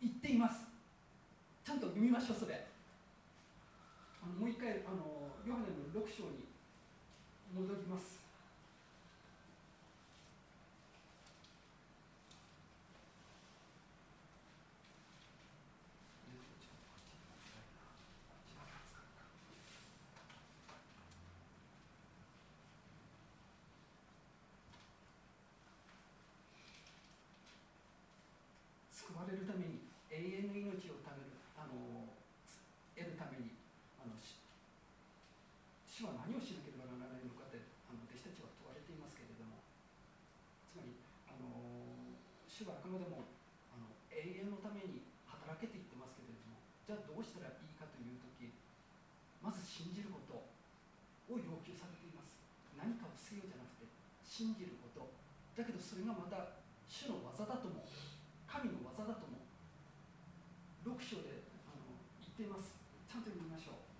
言っています。ちゃんと読みましょうそれ。あのもう一回あのヨハネの6章に戻ります。救われるために永遠の命をためるあの得るためにあのし死は何をしなければならないのかってあの弟子たちは問われていますけれどもつまりあの主はあくまでもあの永遠のために働けていってますけれどもじゃあどうしたらいいかという時まず信じることを要求されています何かをせよじゃなくて信じること。だけどそれがまた主の技だとも神の技だとも6章であの言っていますちゃんと読みましょう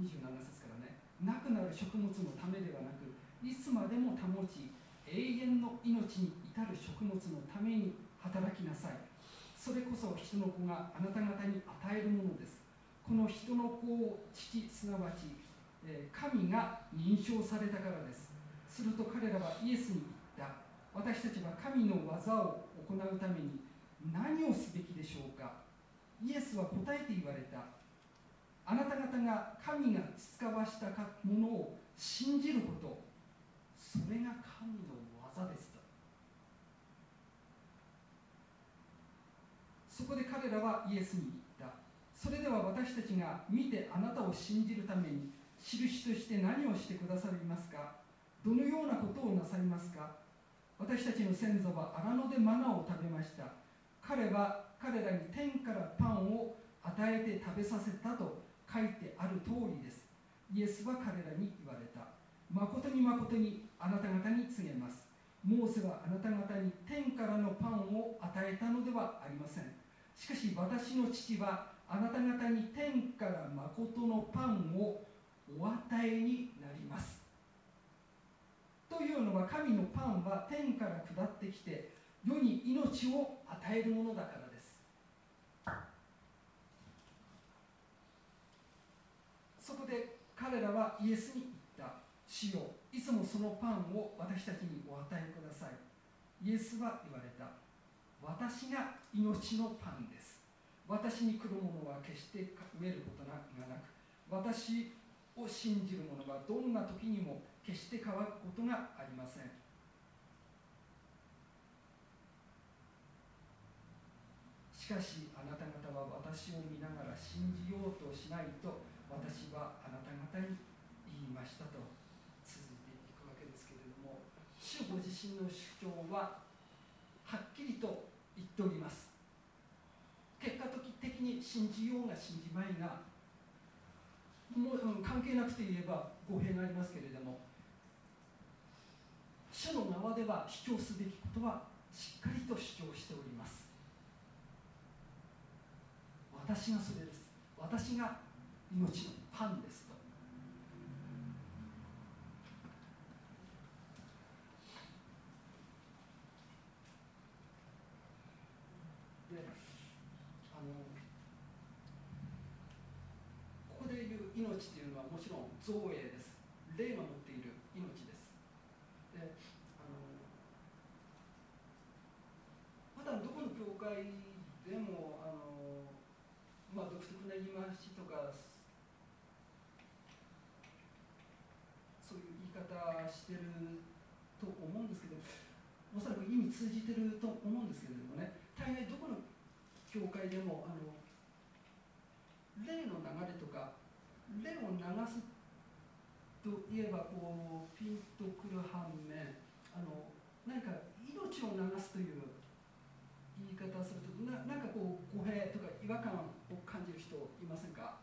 27節からねなくなる食物のためではなくいつまでも保ち永遠の命に至る食物のために働きなさい。それこそ人の子があなた方に与えるものです。この人の子を父すなわち神が認証されたからです。すると彼らはイエスに言った。私たちは神の技を行うために何をすべきでしょうか。イエスは答えて言われた。あなた方が神が使わしたものを信じること。それが神の技ですと。そこで彼らはイエスに言った。それでは私たちが見てあなたを信じるために印として何をしてくださいますか？どのようなことをなさいますか？私たちの先祖は荒野でマナを食べました。彼は彼らに天からパンを与えて食べさせたと書いてある通りです。イエスは彼らに言われた。誠に誠にあなた方に告げます。モーセはあなた方に天からのパンを与えたのではありません。しかし私の父はあなた方に天から誠のパンをお与えになります。というのは神のパンは天から下ってきて世に命を与えるものだからですそこで彼らはイエスに言った主よいつもそのパンを私たちにお与えくださいイエスは言われた私が命のパンです。私に来るものは決して飢えることがなく私を信じる者はどんな時にも決して乾くことがありませんしかしあなた方は私を見ながら信じようとしないと私はあなた方に言いましたと続いていくわけですけれども主ご自身の主張ははっきりと言っております。結果的に信じようが信じまいがもう、関係なくて言えば語弊がありますけれども主の側では主張すべきことはしっかりと主張しております。私がそれです。私が命のパンですとであのここで言う命というのはもちろん造営です霊が持っている命ですであのまだどこの教会でもあの、まあ、独特な言い回しとかそういう言い方してると思うんですけどおそらく意味通じてると思うんですけれどもね。大概どこの教会でもあの霊の流れとか霊を流すといえばこうピンとくる反面あの何か命を流すという言い方をするとななんかこう語弊とか違和感を感じる人いませんか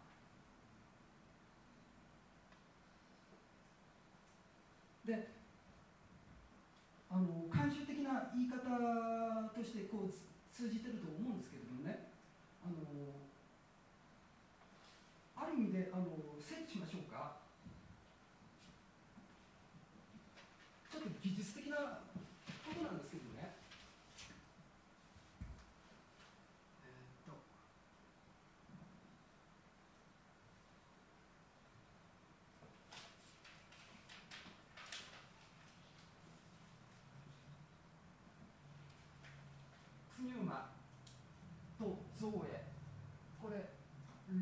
であの慣習的な言い方としてこう通じてると思うんですけれどもね。あのある意味であの整理しましょうかちょっと技術的なことなんですけどねえーっとプニューマと造営これ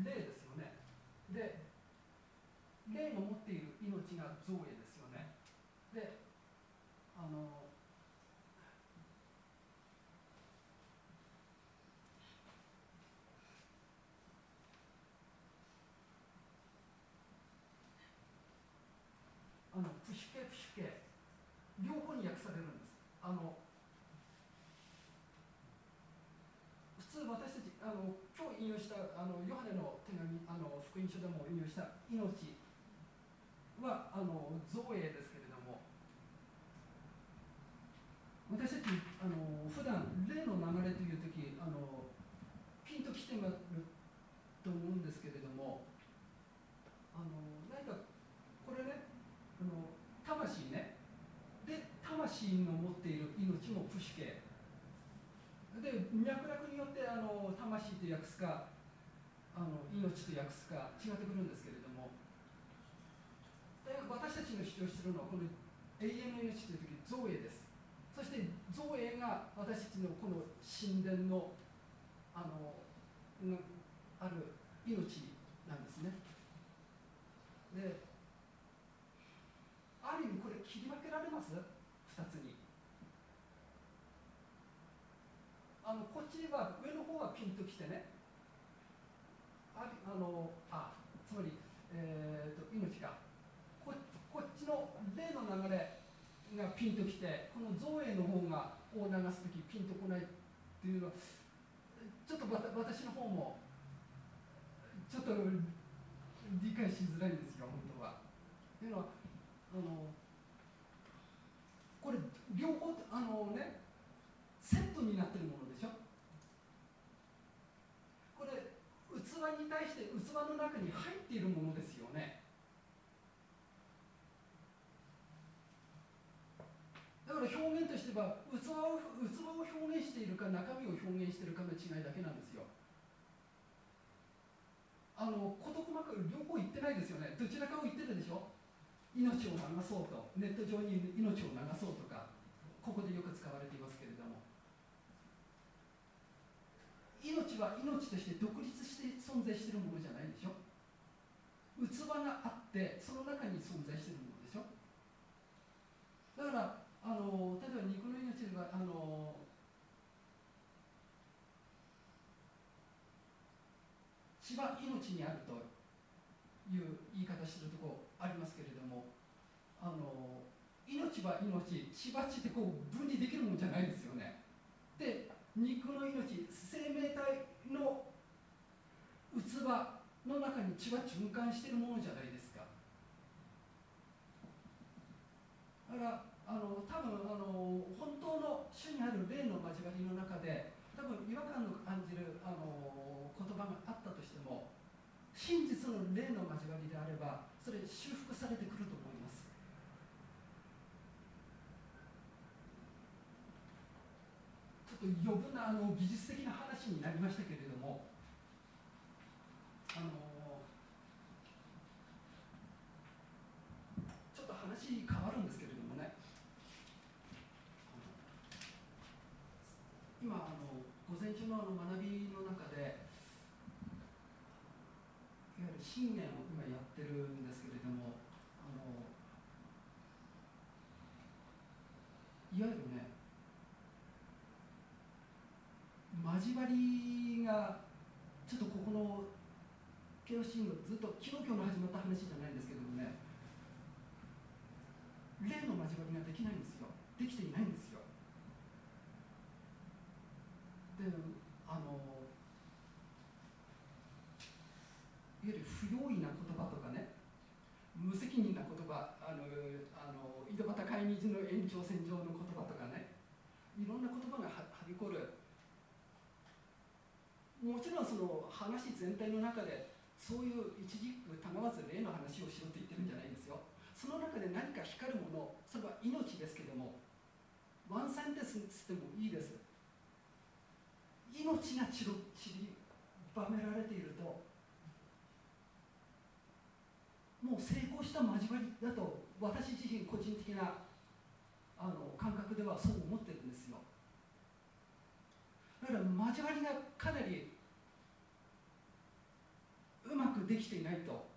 霊ですよねで霊の持っている命が造営ですよねであのあのプシュケプシュケ両方に訳されるんですあの普通私たちあの今日引用したあのヨハネの手紙あの福音書でも引用した命はあの造営ですけれども私たちあの普段霊の流れという時あのピンときてると思うんですけれどもあの死刑で脈絡によってあの魂と訳すかあの命と訳すか違ってくるんですけれども。私たちの主張しているのはこの永遠の命という時造営です。そして造営が私たちのこの神殿のあのある命なんですね。である意味これ切り分けられます2つにあのこっちは上の方はピンときてね。ああのあつまり、えーと、命か。ここっちの例の流れがピンときてこの造営の方がを流す時ピンとこないっていうのはちょっと私の方もちょっと理解しづらいんですよ本当は。というのはあのこれ両方あのねセットになってるのでしょこれ器に対して器の中に入っているものですよね。だから表現としては器を器を表現しているか中身を表現しているかの違いだけなんですよ。あの事細かく両方言ってないですよね。どちらかを言ってるでしょ。命を流そうと。ネット上に命を流そうとか。ここでよく使われていますけれども命は命として独立して存在しているものじゃないでしょ。器があってその中に存在しているものでしょ。だからあの例えば肉の命はあの血は命にあるという言い方してるとこありますけれどもあの命は命血は血ってこう分離できるもんじゃないですよね。で肉の命生命体の器の中に血は循環しているものじゃないですか。だからあの多分あの本当の主にある霊の交わりの中で多分違和感の感じるあの言葉があったとしても真実の霊の交わりであればそれ修復されてくると思いますちょっと余分なあの技術的な話になりましたけれどもあのちょっと話変わるんですけれどもね今あの午前中のあの学びの中でいわゆる信念を今やってるんですけれどもあのいわゆるね交わりがちょっとここのケオシーンのずっと昨日今日の始まった話じゃないんですけどもね。霊の交わりができないんですよ。できていないんですよ。であのいわゆる不用意な言葉とかね。無責任な言葉。あのあの井戸端会議時の延長線上の言葉とかね。いろんな言葉がははびこる。もちろんその話全体の中でそういう一軸たがわず例の話をしろと言ってるんじゃないですよ。その中で何か光るものそれは命ですけどもワンサンテスってもいいです。命が散りばめられているともう成功した交わりだと私自身個人的なあの感覚ではそう思ってるんですよ。だから交わりがかなりうまくできていないと。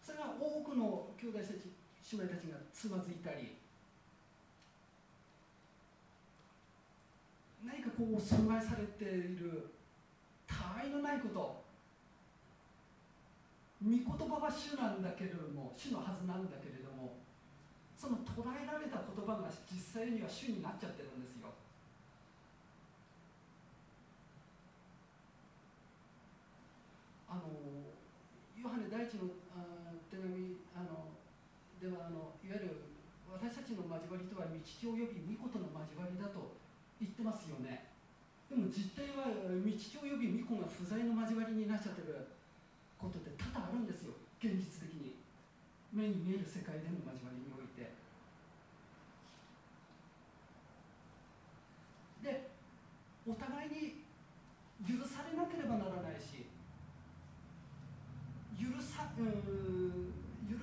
それが多くの兄弟たち姉妹たちがつまずいたり。何かこう損害されている他愛のないこと。御言葉は主なんだけれども主のはずなんだけれども。その捉えられた言葉が実際には主になっちゃってるんですよあのヨハネ第一の手紙あのではあのいわゆる私たちの交わりとは道を呼び御事の交わりだと言ってますよね。でも実態は道を呼び御子が不在の交わりになっちゃってることって多々あるんですよ現実的に。目に見える世界での交わりにおいて。でお互いに許されなければならないし許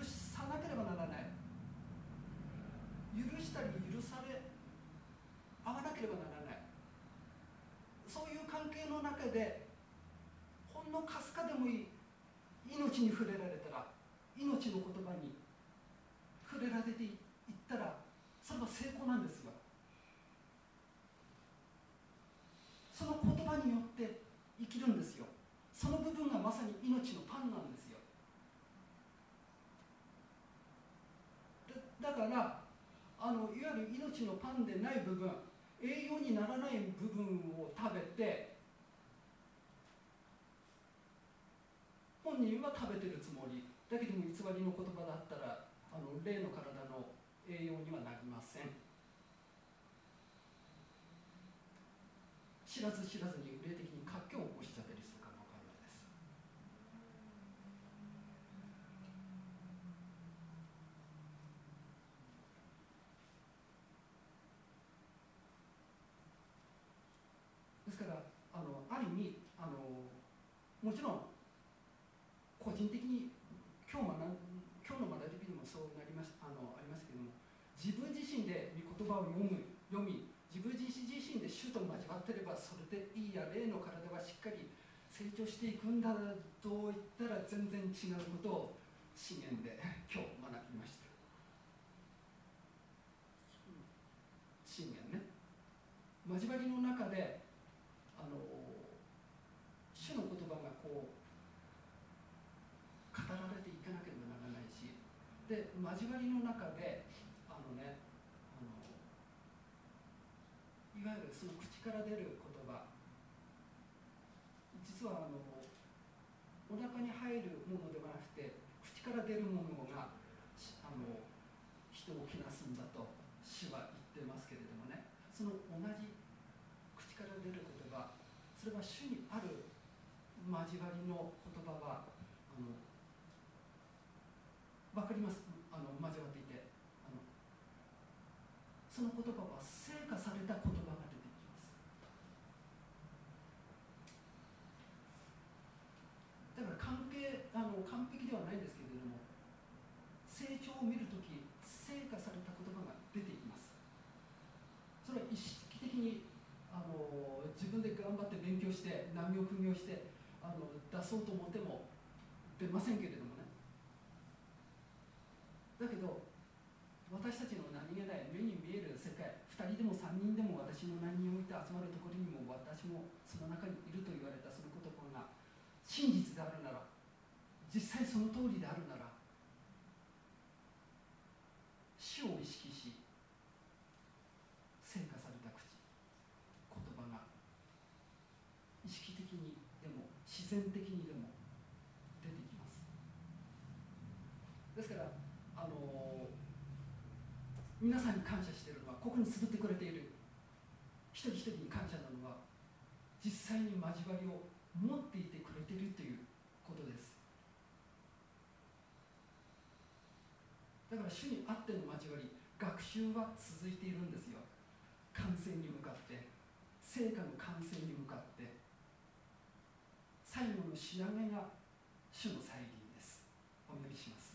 さなければならない。許したり許され合わなければならない。そういう関係の中でほんのかすかでもいい。命に触れられたら命の言葉に触れられていったらそれは成功なんですよ。その言葉によって生きるんですよ。その部分がまさに命のパンなんですよだだからあのいわゆる命のパンでない部分栄養にならない部分を食べて本人は食べてるつもり。だけども偽りの言葉だったらあの霊の体の栄養にはなりません。知らず知らずに霊的気を起こしちゃったりするかもわかんないですですからあのある意味あのもちろん個人的に今日学今日の学びでもそうなりましあのありますけども自分自身で御言葉を読む読み自分自身自身で主と交わってればそれでいいや霊の体はしっかり成長していくんだと言ったら全然違うことを資源で 今日学びました。信玄ね。交わりの中で主の言葉がこう語られていかなければならないしで交わりの中であのねあのいわゆるその口から出る言葉実はあのお腹に入るものではなくて口から出るものがしあの人をけなすんだと主は言ってますけれどもねその同じ口から出る言葉それは主にある交わりの言葉はあの分かりますあの交わっていてあのその言葉は成果された言葉が出てきますだから関係あの完璧ではないんですけれども成長を見るとき成果された言葉が出てきますそれは意識的にあの自分で頑張って勉強して難行苦行してあの出そうと思っても出ませんけれどもね。だけど私たちの何気ない目に見える世界2人でも3人でも私の何人おいて集まるところにも私もその中にいると言われたその言葉が真実であるなら実際その通りであるなら死を意識し成果された口言葉が意識的にでも自然的にでも出てきますですからあの皆さんに感謝しているのはここに作ってくれている一人一人に感謝なのは実際に交わりを持っていてくれているということです。だから主にあっての交わり学習は続いているんですよ。完成に向かって成果の完成に向かって。最後の仕上げが主の再臨ですお祈りします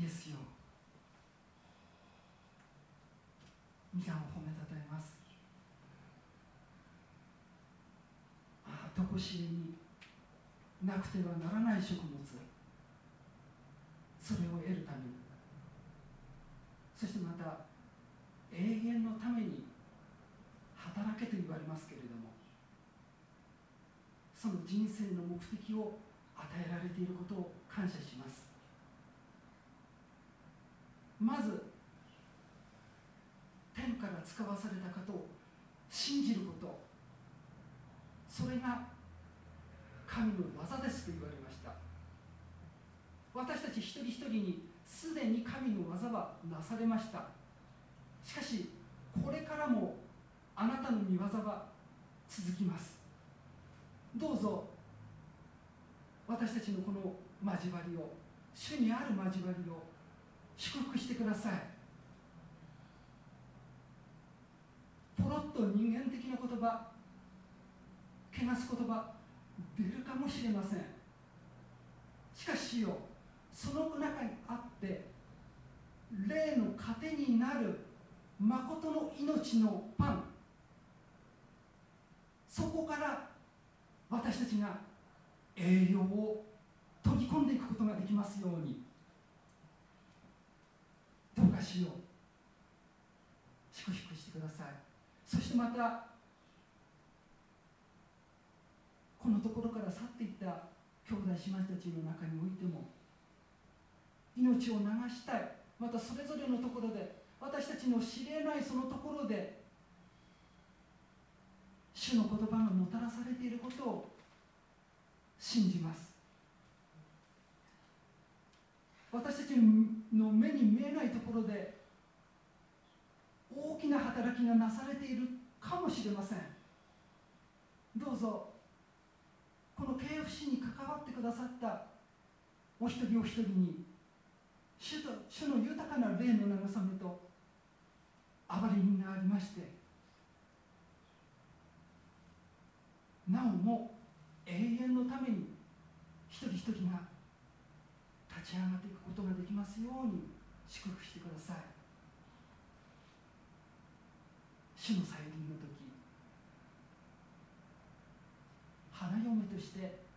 イエスよ皆を褒めたたえます。ああとこしえになくてはならない食物。それを得るために。そしてまた永遠のために働けと言われますけれどもその人生の目的を与えられていることを感謝します。まず天から使わされた方を信じること。それが神の技ですと言われました。私たち一人一人にすでに神の技はなされました。しかしこれからもあなたの御業は続きます。どうぞ私たちのこの交わりを主にある交わりを祝福してください。ポロッと人間的な言葉汚す言葉出るかもしれません。しかしよその中にあって霊の糧になる誠の命のパン。そこから私たちが栄養を取り込んでいくことができますように。どうかしよう。祝福してください。そしてまたこのところから去っていった兄弟姉妹たちの中においても命を流したい。またそれぞれのところで私たちの知り得ないそのところで主の言葉がもたらされていることを信じます。私たちの目に見えないところで大きな働きがなされているかもしれません。どうぞこの KFC に関わってくださったお一人お一人に主と主の豊かな霊の慰めと憐れみがありましてなおも永遠のために一人一人が立ち上がっていくことができますように祝福してください。主の再臨の時花嫁として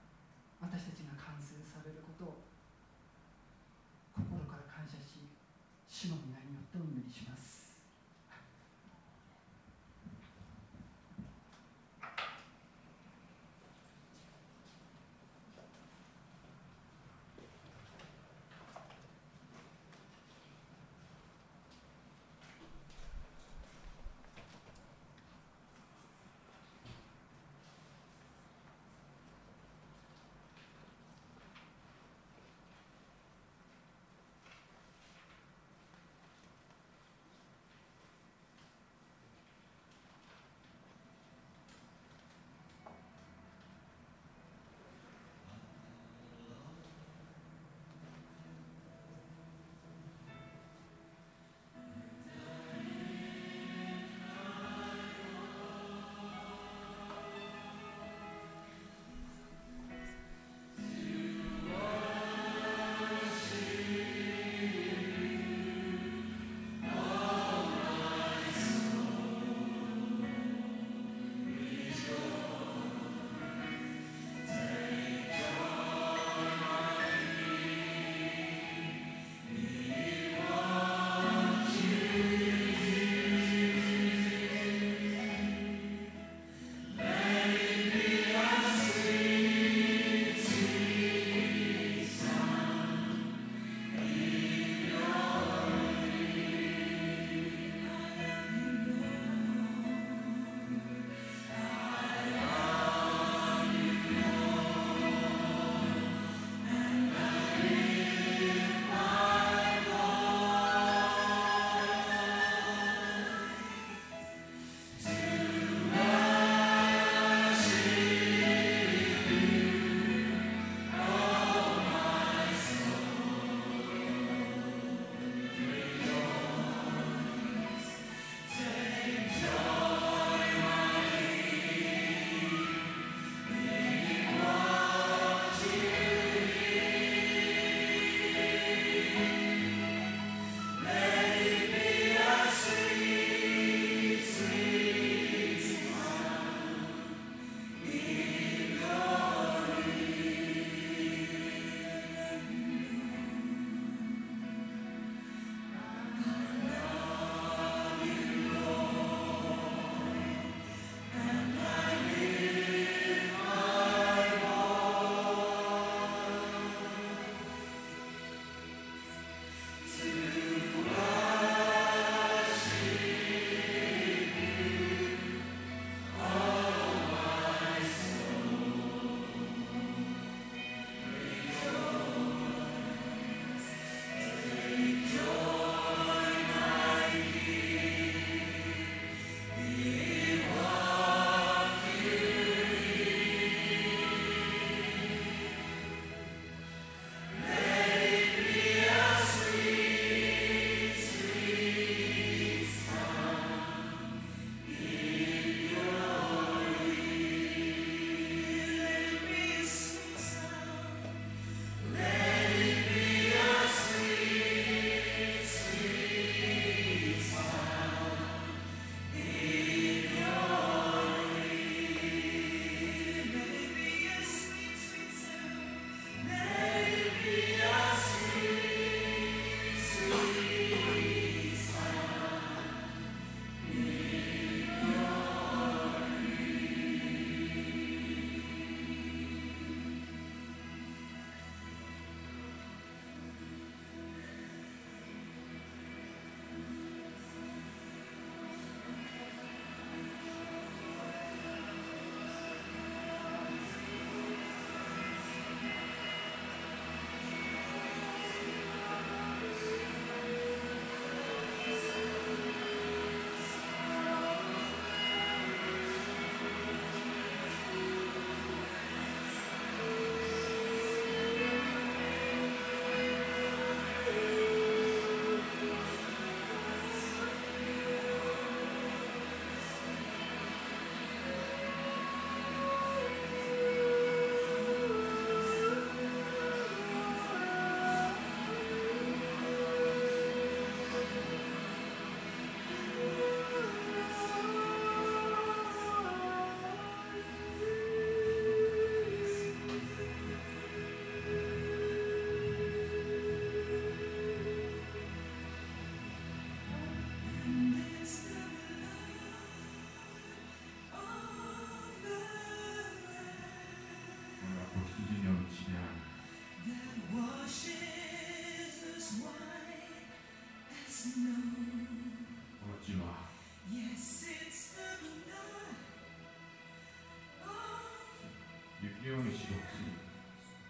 白く筋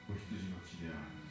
子羊の血である。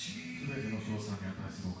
全ての称賛に値する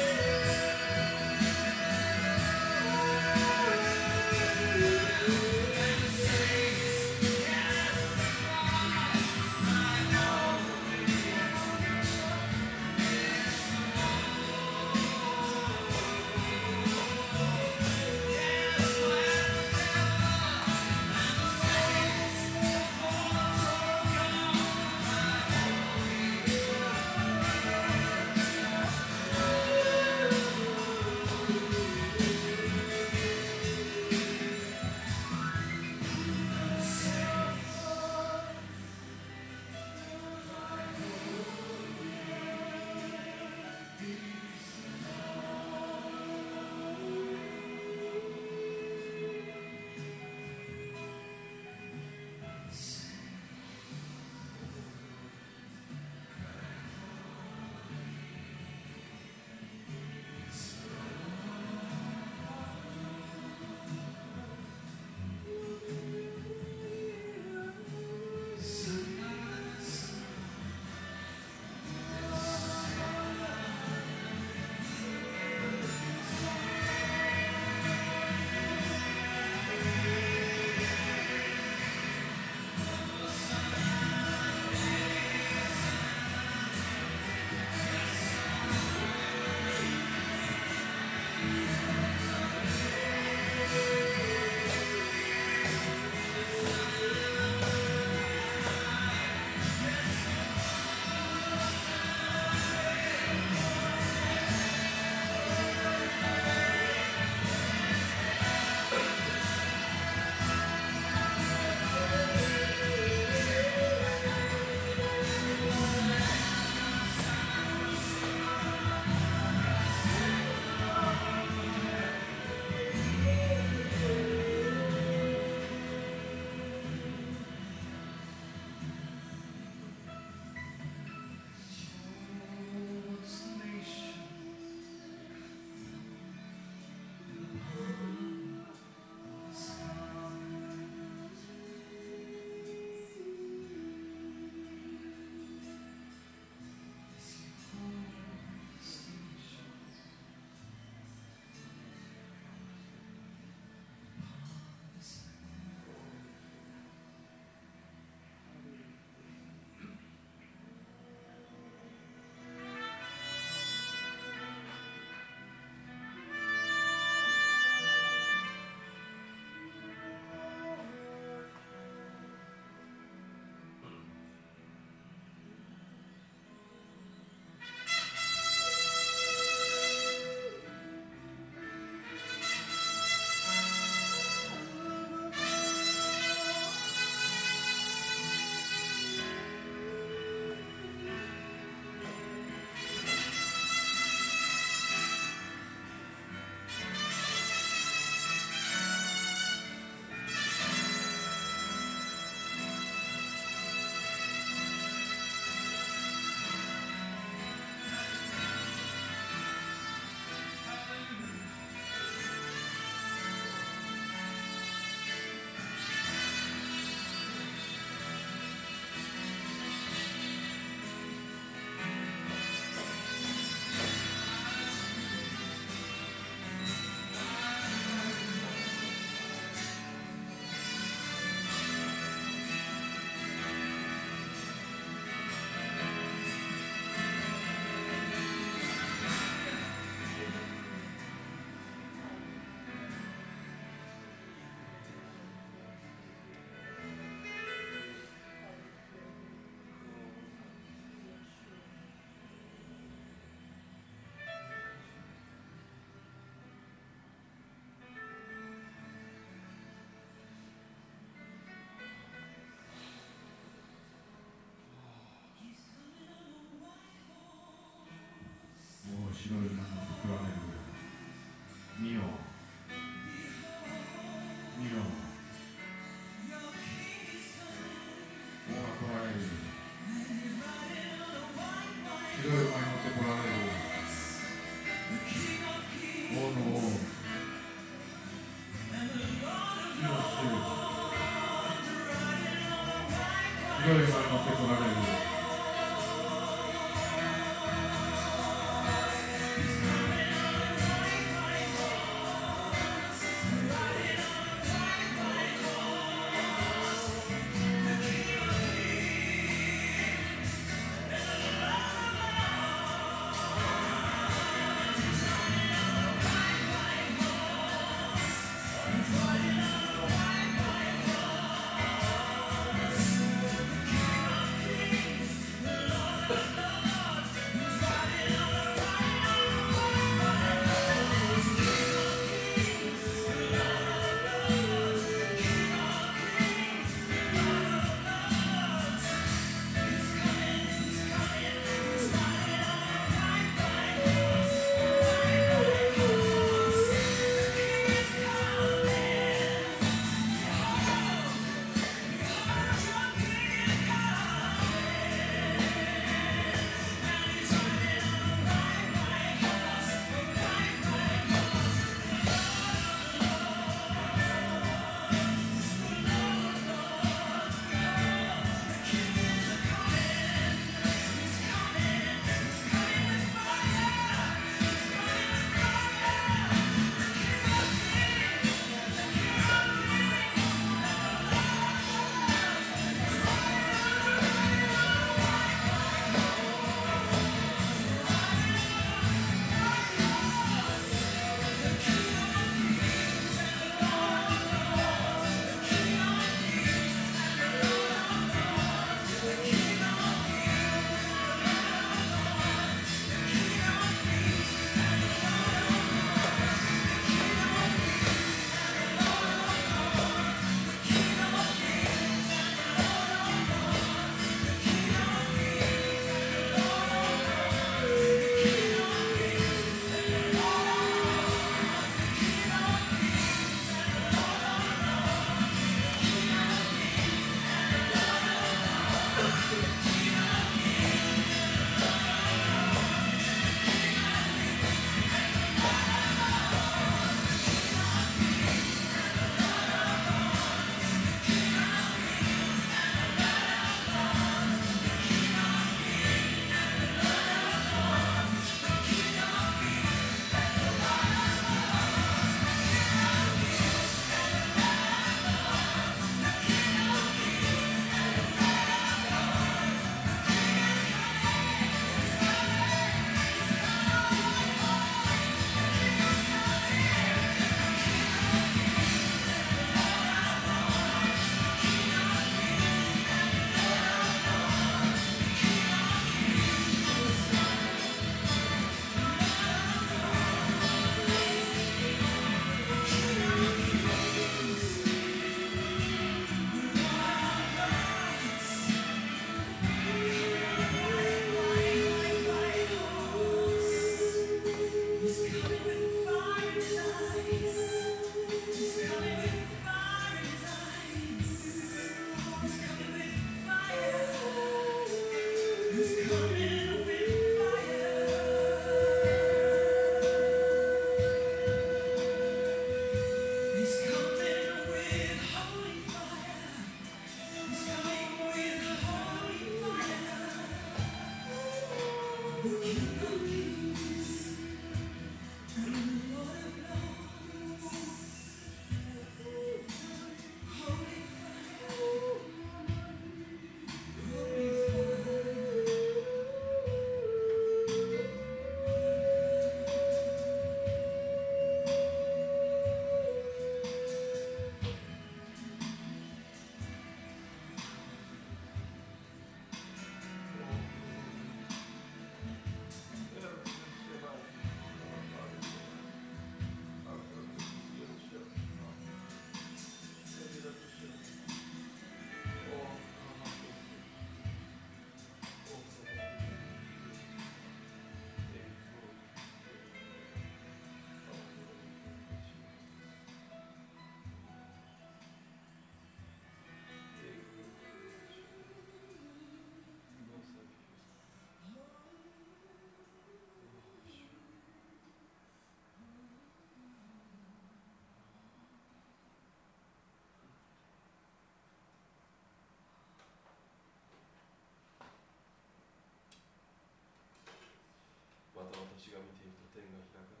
私が見ていると天が開かれ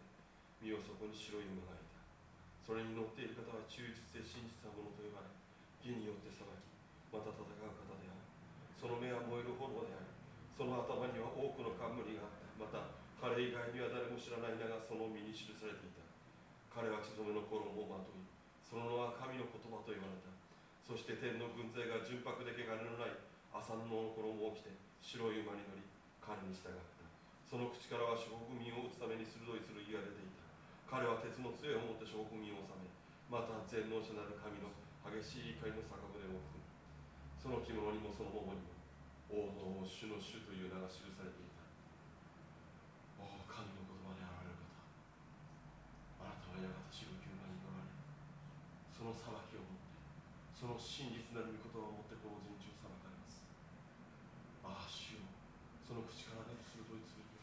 身をそこに白い馬がいた。それに乗っている方は忠実で真実なものと呼ばれ義によって裁きまた戦う方である。その目は燃える炎でありその頭には多くの冠があった。また彼以外には誰も知らない名がその身に記されていた。彼は血染めの衣をまといその名は神の言葉と言われた。そして天の軍勢が純白で汚れのない麻布の衣を着て白い馬に乗り彼に従ったその口からは諸国民を打つために鋭い剣が出ていた。彼は鉄の杖を持って諸国民を治めまた全能者なる神の激しい怒りの逆舟を組むその着物にもその桃にも王の主の主という名が記されていた。おお神の言葉にあられる方あなたはやがて白き馬に乗られその裁きをもってその真実なる御言葉をもってこの人地を裁かれますああ主よその口から出る鋭い剣よ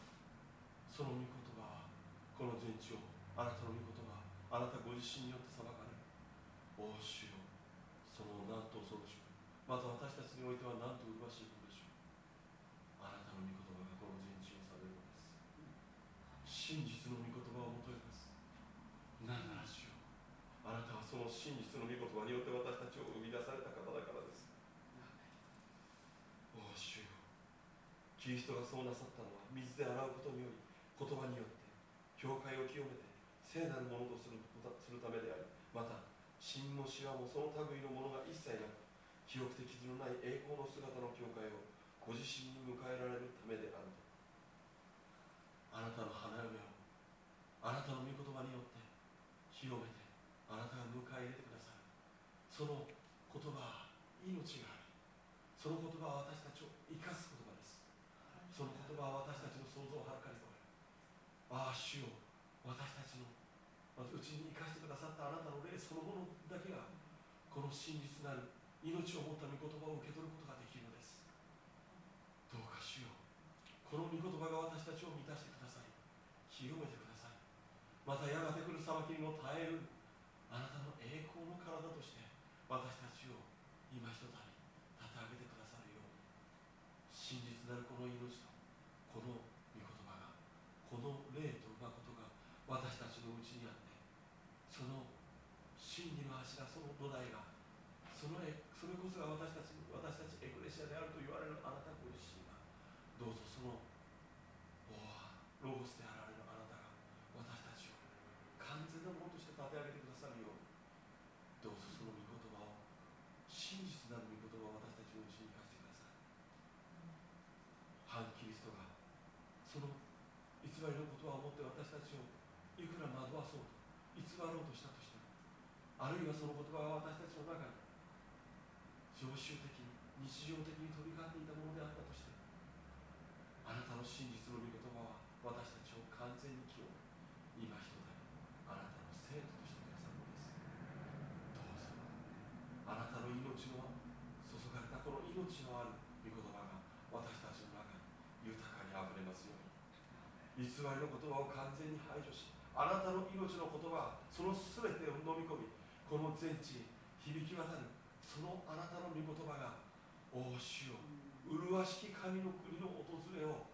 その御言葉はこの全地をあなたの御言葉あなたご自身によって裁かれるおお主よそのなんと恐ろしくまた私たちにおいてはなんと麗しいことでしょうあなたの御言葉がこの全地をされるのです真実の御言葉を求めますなぜなら主よあなたはその真実の御言葉によって私たちを生み出された方だからですおお主よキリストがそうなさったのは水で洗うことにより言葉によって教会を清めて聖なるものとするするためでありまた真もシワもその類のものが一切なく記憶的傷のない栄光の姿の教会をご自身に迎えられるためであると。あなたの花嫁をあなたの御言葉によって清めてあなたが迎え入れてくださる。その言葉は命がありその言葉は私たちを生かす言葉です。その言葉は私たちの想像をはるかに超える。ああ主よ私たちのまずうちに生かしてくださったあなたの霊そのものだけがこの真実なる命を持った御言葉を受け取ることができるのです。どうか主よこの御言葉が私たちを満たしてください清めてください。またやがて来る裁きにも耐えるあなたの栄光の体として私たちを今ひとたび立て上げてくださるように真実なるこの命とこの御言葉がこの霊と誠が私たちのうちにあってその真理の柱その土台がそのえそれこそが私たち私たちエクレシアであると言われるあなたご自身がどうぞそのおロゴスであられるあなたが私たちを完全なものとして立て上げてくださるようにどうぞその御言葉を真実なる御言葉を私たちのうちに生かしてください反キリストがその偽りの言葉をもって私たちをいくら惑わそうと偽ろうとしたとしてもあるいはその言葉は私たちの中に常習的に日常的に飛び交っていたものであったとしてもあなたの真実の御言葉は私たちを完全に清め今一度あなたの生徒としてくださるのです。どうぞ。あなたの命の注がれたこの命のある御言葉が私たちの中に豊かにあふれますように。偽りの言葉を完全に排除しあなたの命の言葉その全てを飲み込みこの全地響き渡るそのあなたの御言葉がおお主よ。麗しき神の国の訪れを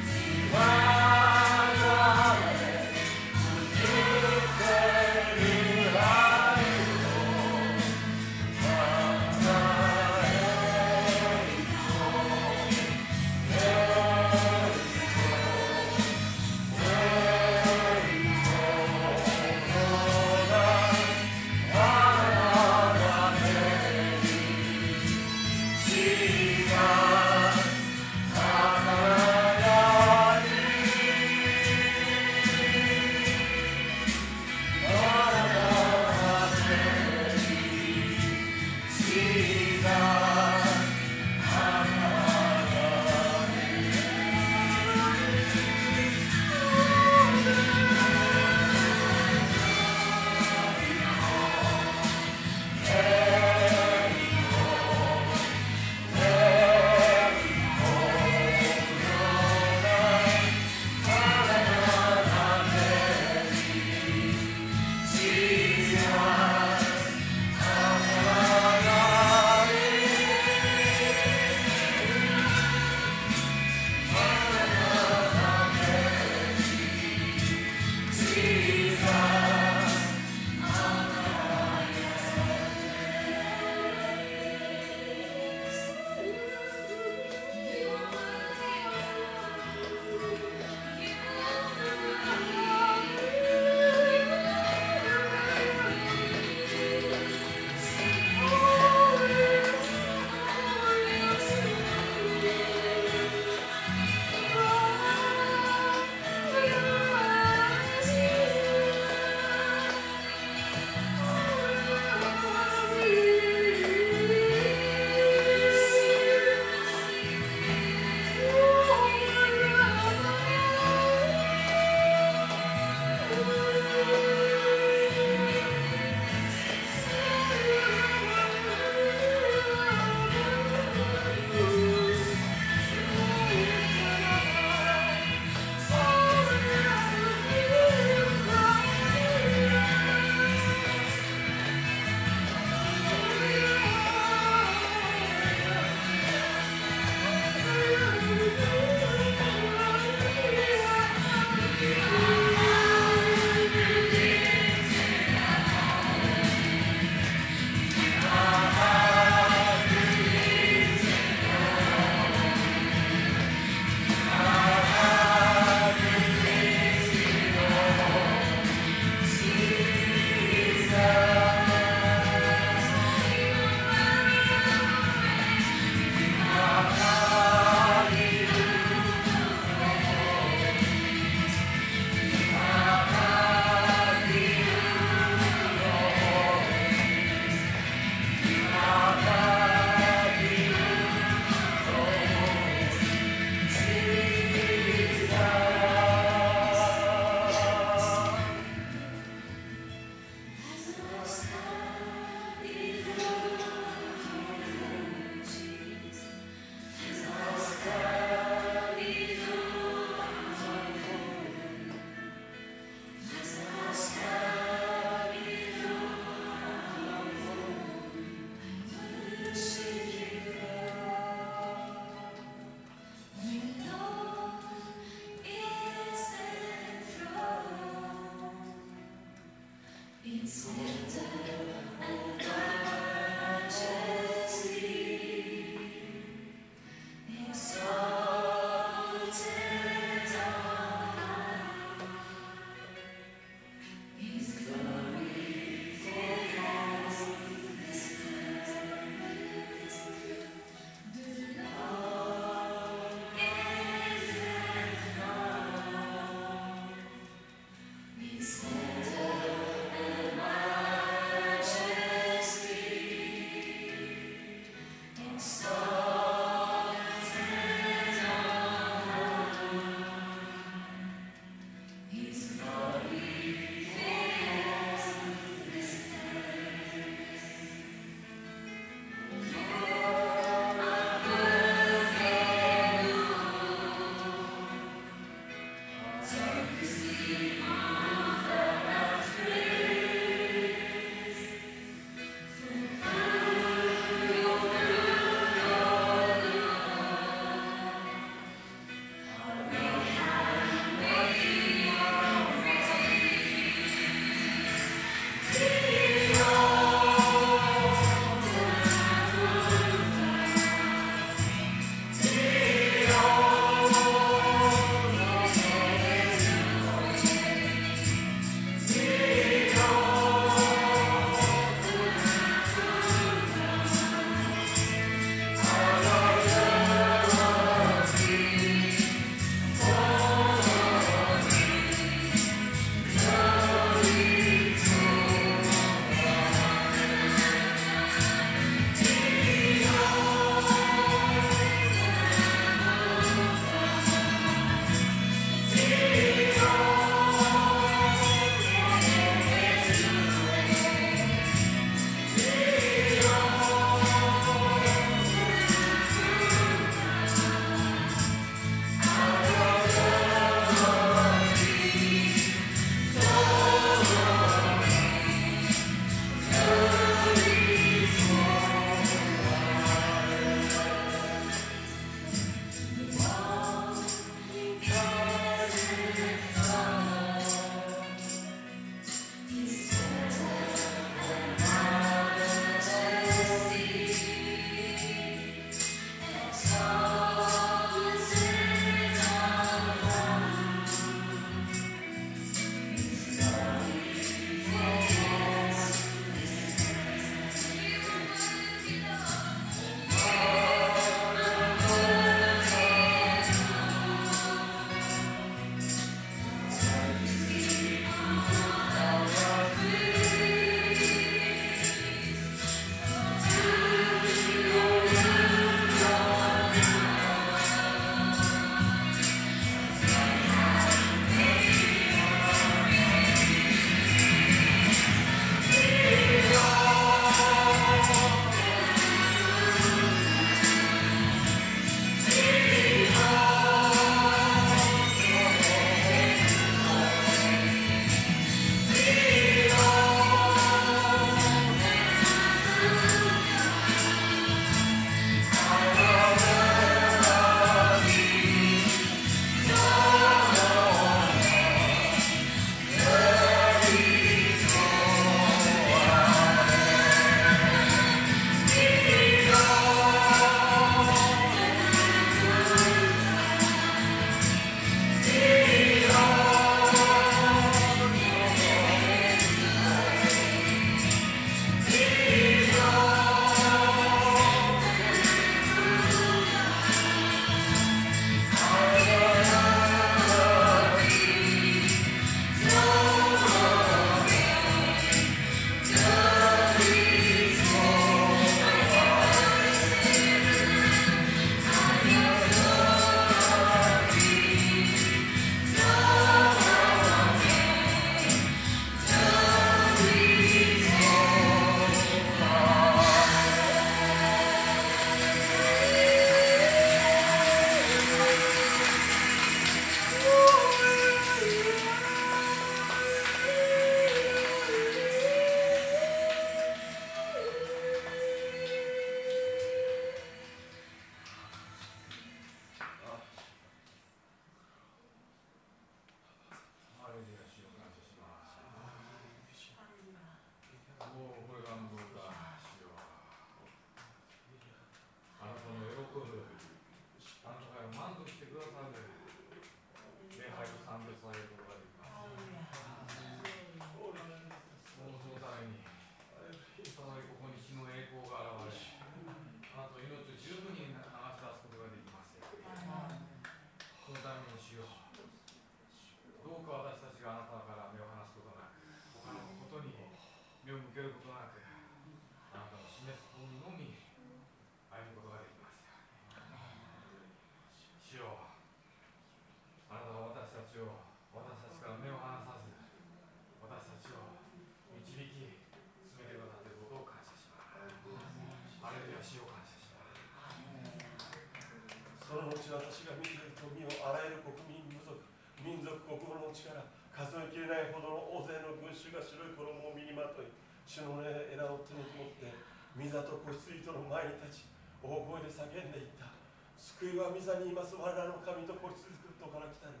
私が見ている富をあらゆる国民部族民族国語の力数えきれないほどの大勢の群衆が白い衣を身にまとい主の枝を手に持って御座と子羊との前に立ち大声で叫んでいった。救いは御座にいます我らの神と子羊とから来たる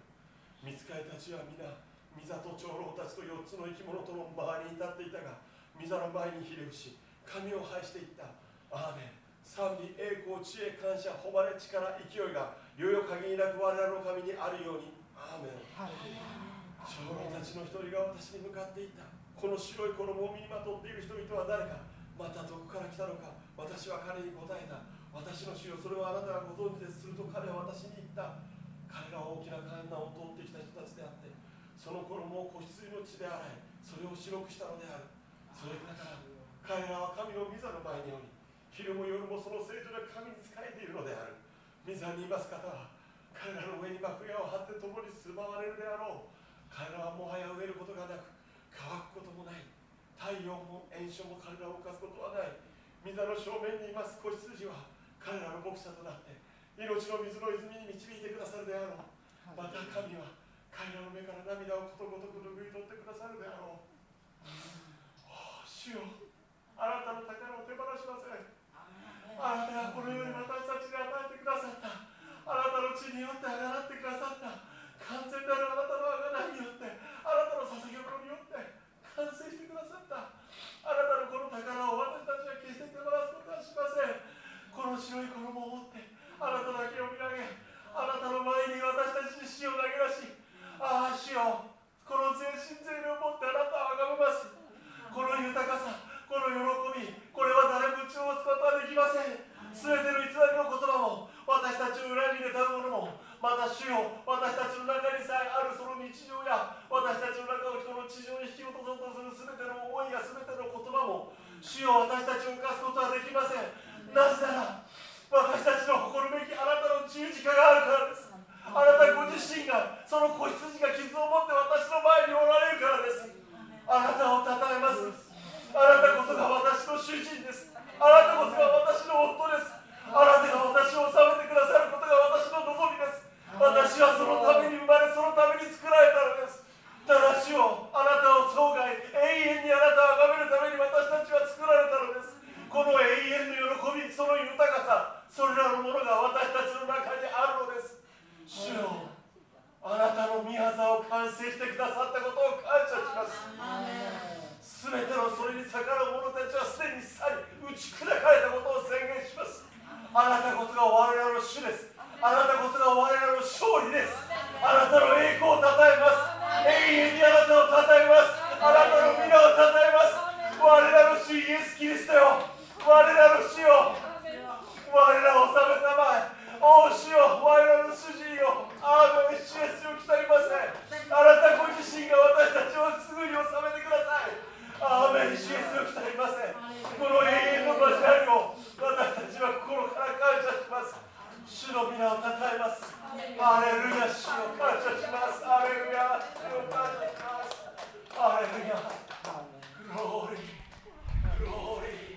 見つかいたちは皆御座と長老たちと4つの生き物との周りに立っていたが御座の前にひれ伏し神を拝していった。アーメン。賛美栄光知恵感謝誉れ力勢いがよよ限りなく我らの神にあるように。アーメン長老たちの一人が私に向かっていった。この白い衣を身にまとっている人々は誰か。またどこから来たのか。私は彼に答えた。私の主よ。それはあなたがご存知です。すると彼は私に言った。彼らは大きな観難を通ってきた人たちであって。その衣を子羊の血で洗い。それを白くしたのである。それだから彼らは神の御座の前におり昼も夜もその聖女で神に仕えているのである御座にいます方は彼らの上に幕屋を張って共に住まわれるであろう彼らはもはや飢えることがなく乾くこともない太陽も炎症も彼らを犯すことはない御座の正面にいます子羊は彼らの牧者となって命の水の泉に導いてくださるであろうまた神は彼らの目から涙をことごとく拭い取ってくださるであろう主よあなたの宝を手放しませんあなたがこのように私たちに与えてくださった。あなたの血によってあがらってくださった。完全なるあなたのあがらいによって。あなたの捧げ物によって。完成してくださった。あなたのこの宝を私たちは決して手放すことはしません。この白い衣を持って。あなただけを見上げ。あなたの前に私たちに死を投げ出し。ああ主よ。この全身全霊を持ってあなたを崇めます。この豊かさ。この喜び。これは誰も打ち落とすことはできません。全ての偽りの言葉も私たちを裏に入れたものもまた主よ私たちの中にさえあるその日常や私たちの中を人の地上に引き落とそうとする全ての思いや全ての言葉も主よ私たちを犯すことはできません。なぜなら私たちの誇るべきあなたの十字架があるからです。あなたご自身がその子羊が傷を持って私の前におられるからです。あなたを称えます。あなたこそが私の主人です。あなたこそが私の夫です。あなたが私を治めてくださることが私の望みです。私はそのために生まれそのために作られたのです。ただしをあなたを生涯永遠にあなたを崇めるために私たちは作られたのです。この永遠の喜びその豊かさそれらのものが私たちの中にあるのです。主よあなたの御業を完成してくださったことを感謝します。全てのそれに逆らう者たちはすでに去り打ち砕かれたことを宣言します。あなたこそが我らの主です。あなたこそが我らの勝利です。あなたの栄光をたたえます。永遠にあなたをたたえます。あなたの皆をたたえます。我らの主イエス・キリストよ。我らの主よ。我らを治めたまえ。王子よ。我らの主人よ。アーメン主イエスよ来たりません。あなたご自身が私たちをすぐに治めてください。アーメン主イエスを鍛えませんこの永遠の交わりを私たちは心から感謝します。主の皆を称えます。アレルヤ主を感謝します。アレルヤ主を感謝します。アレルヤ。グローリーグローリー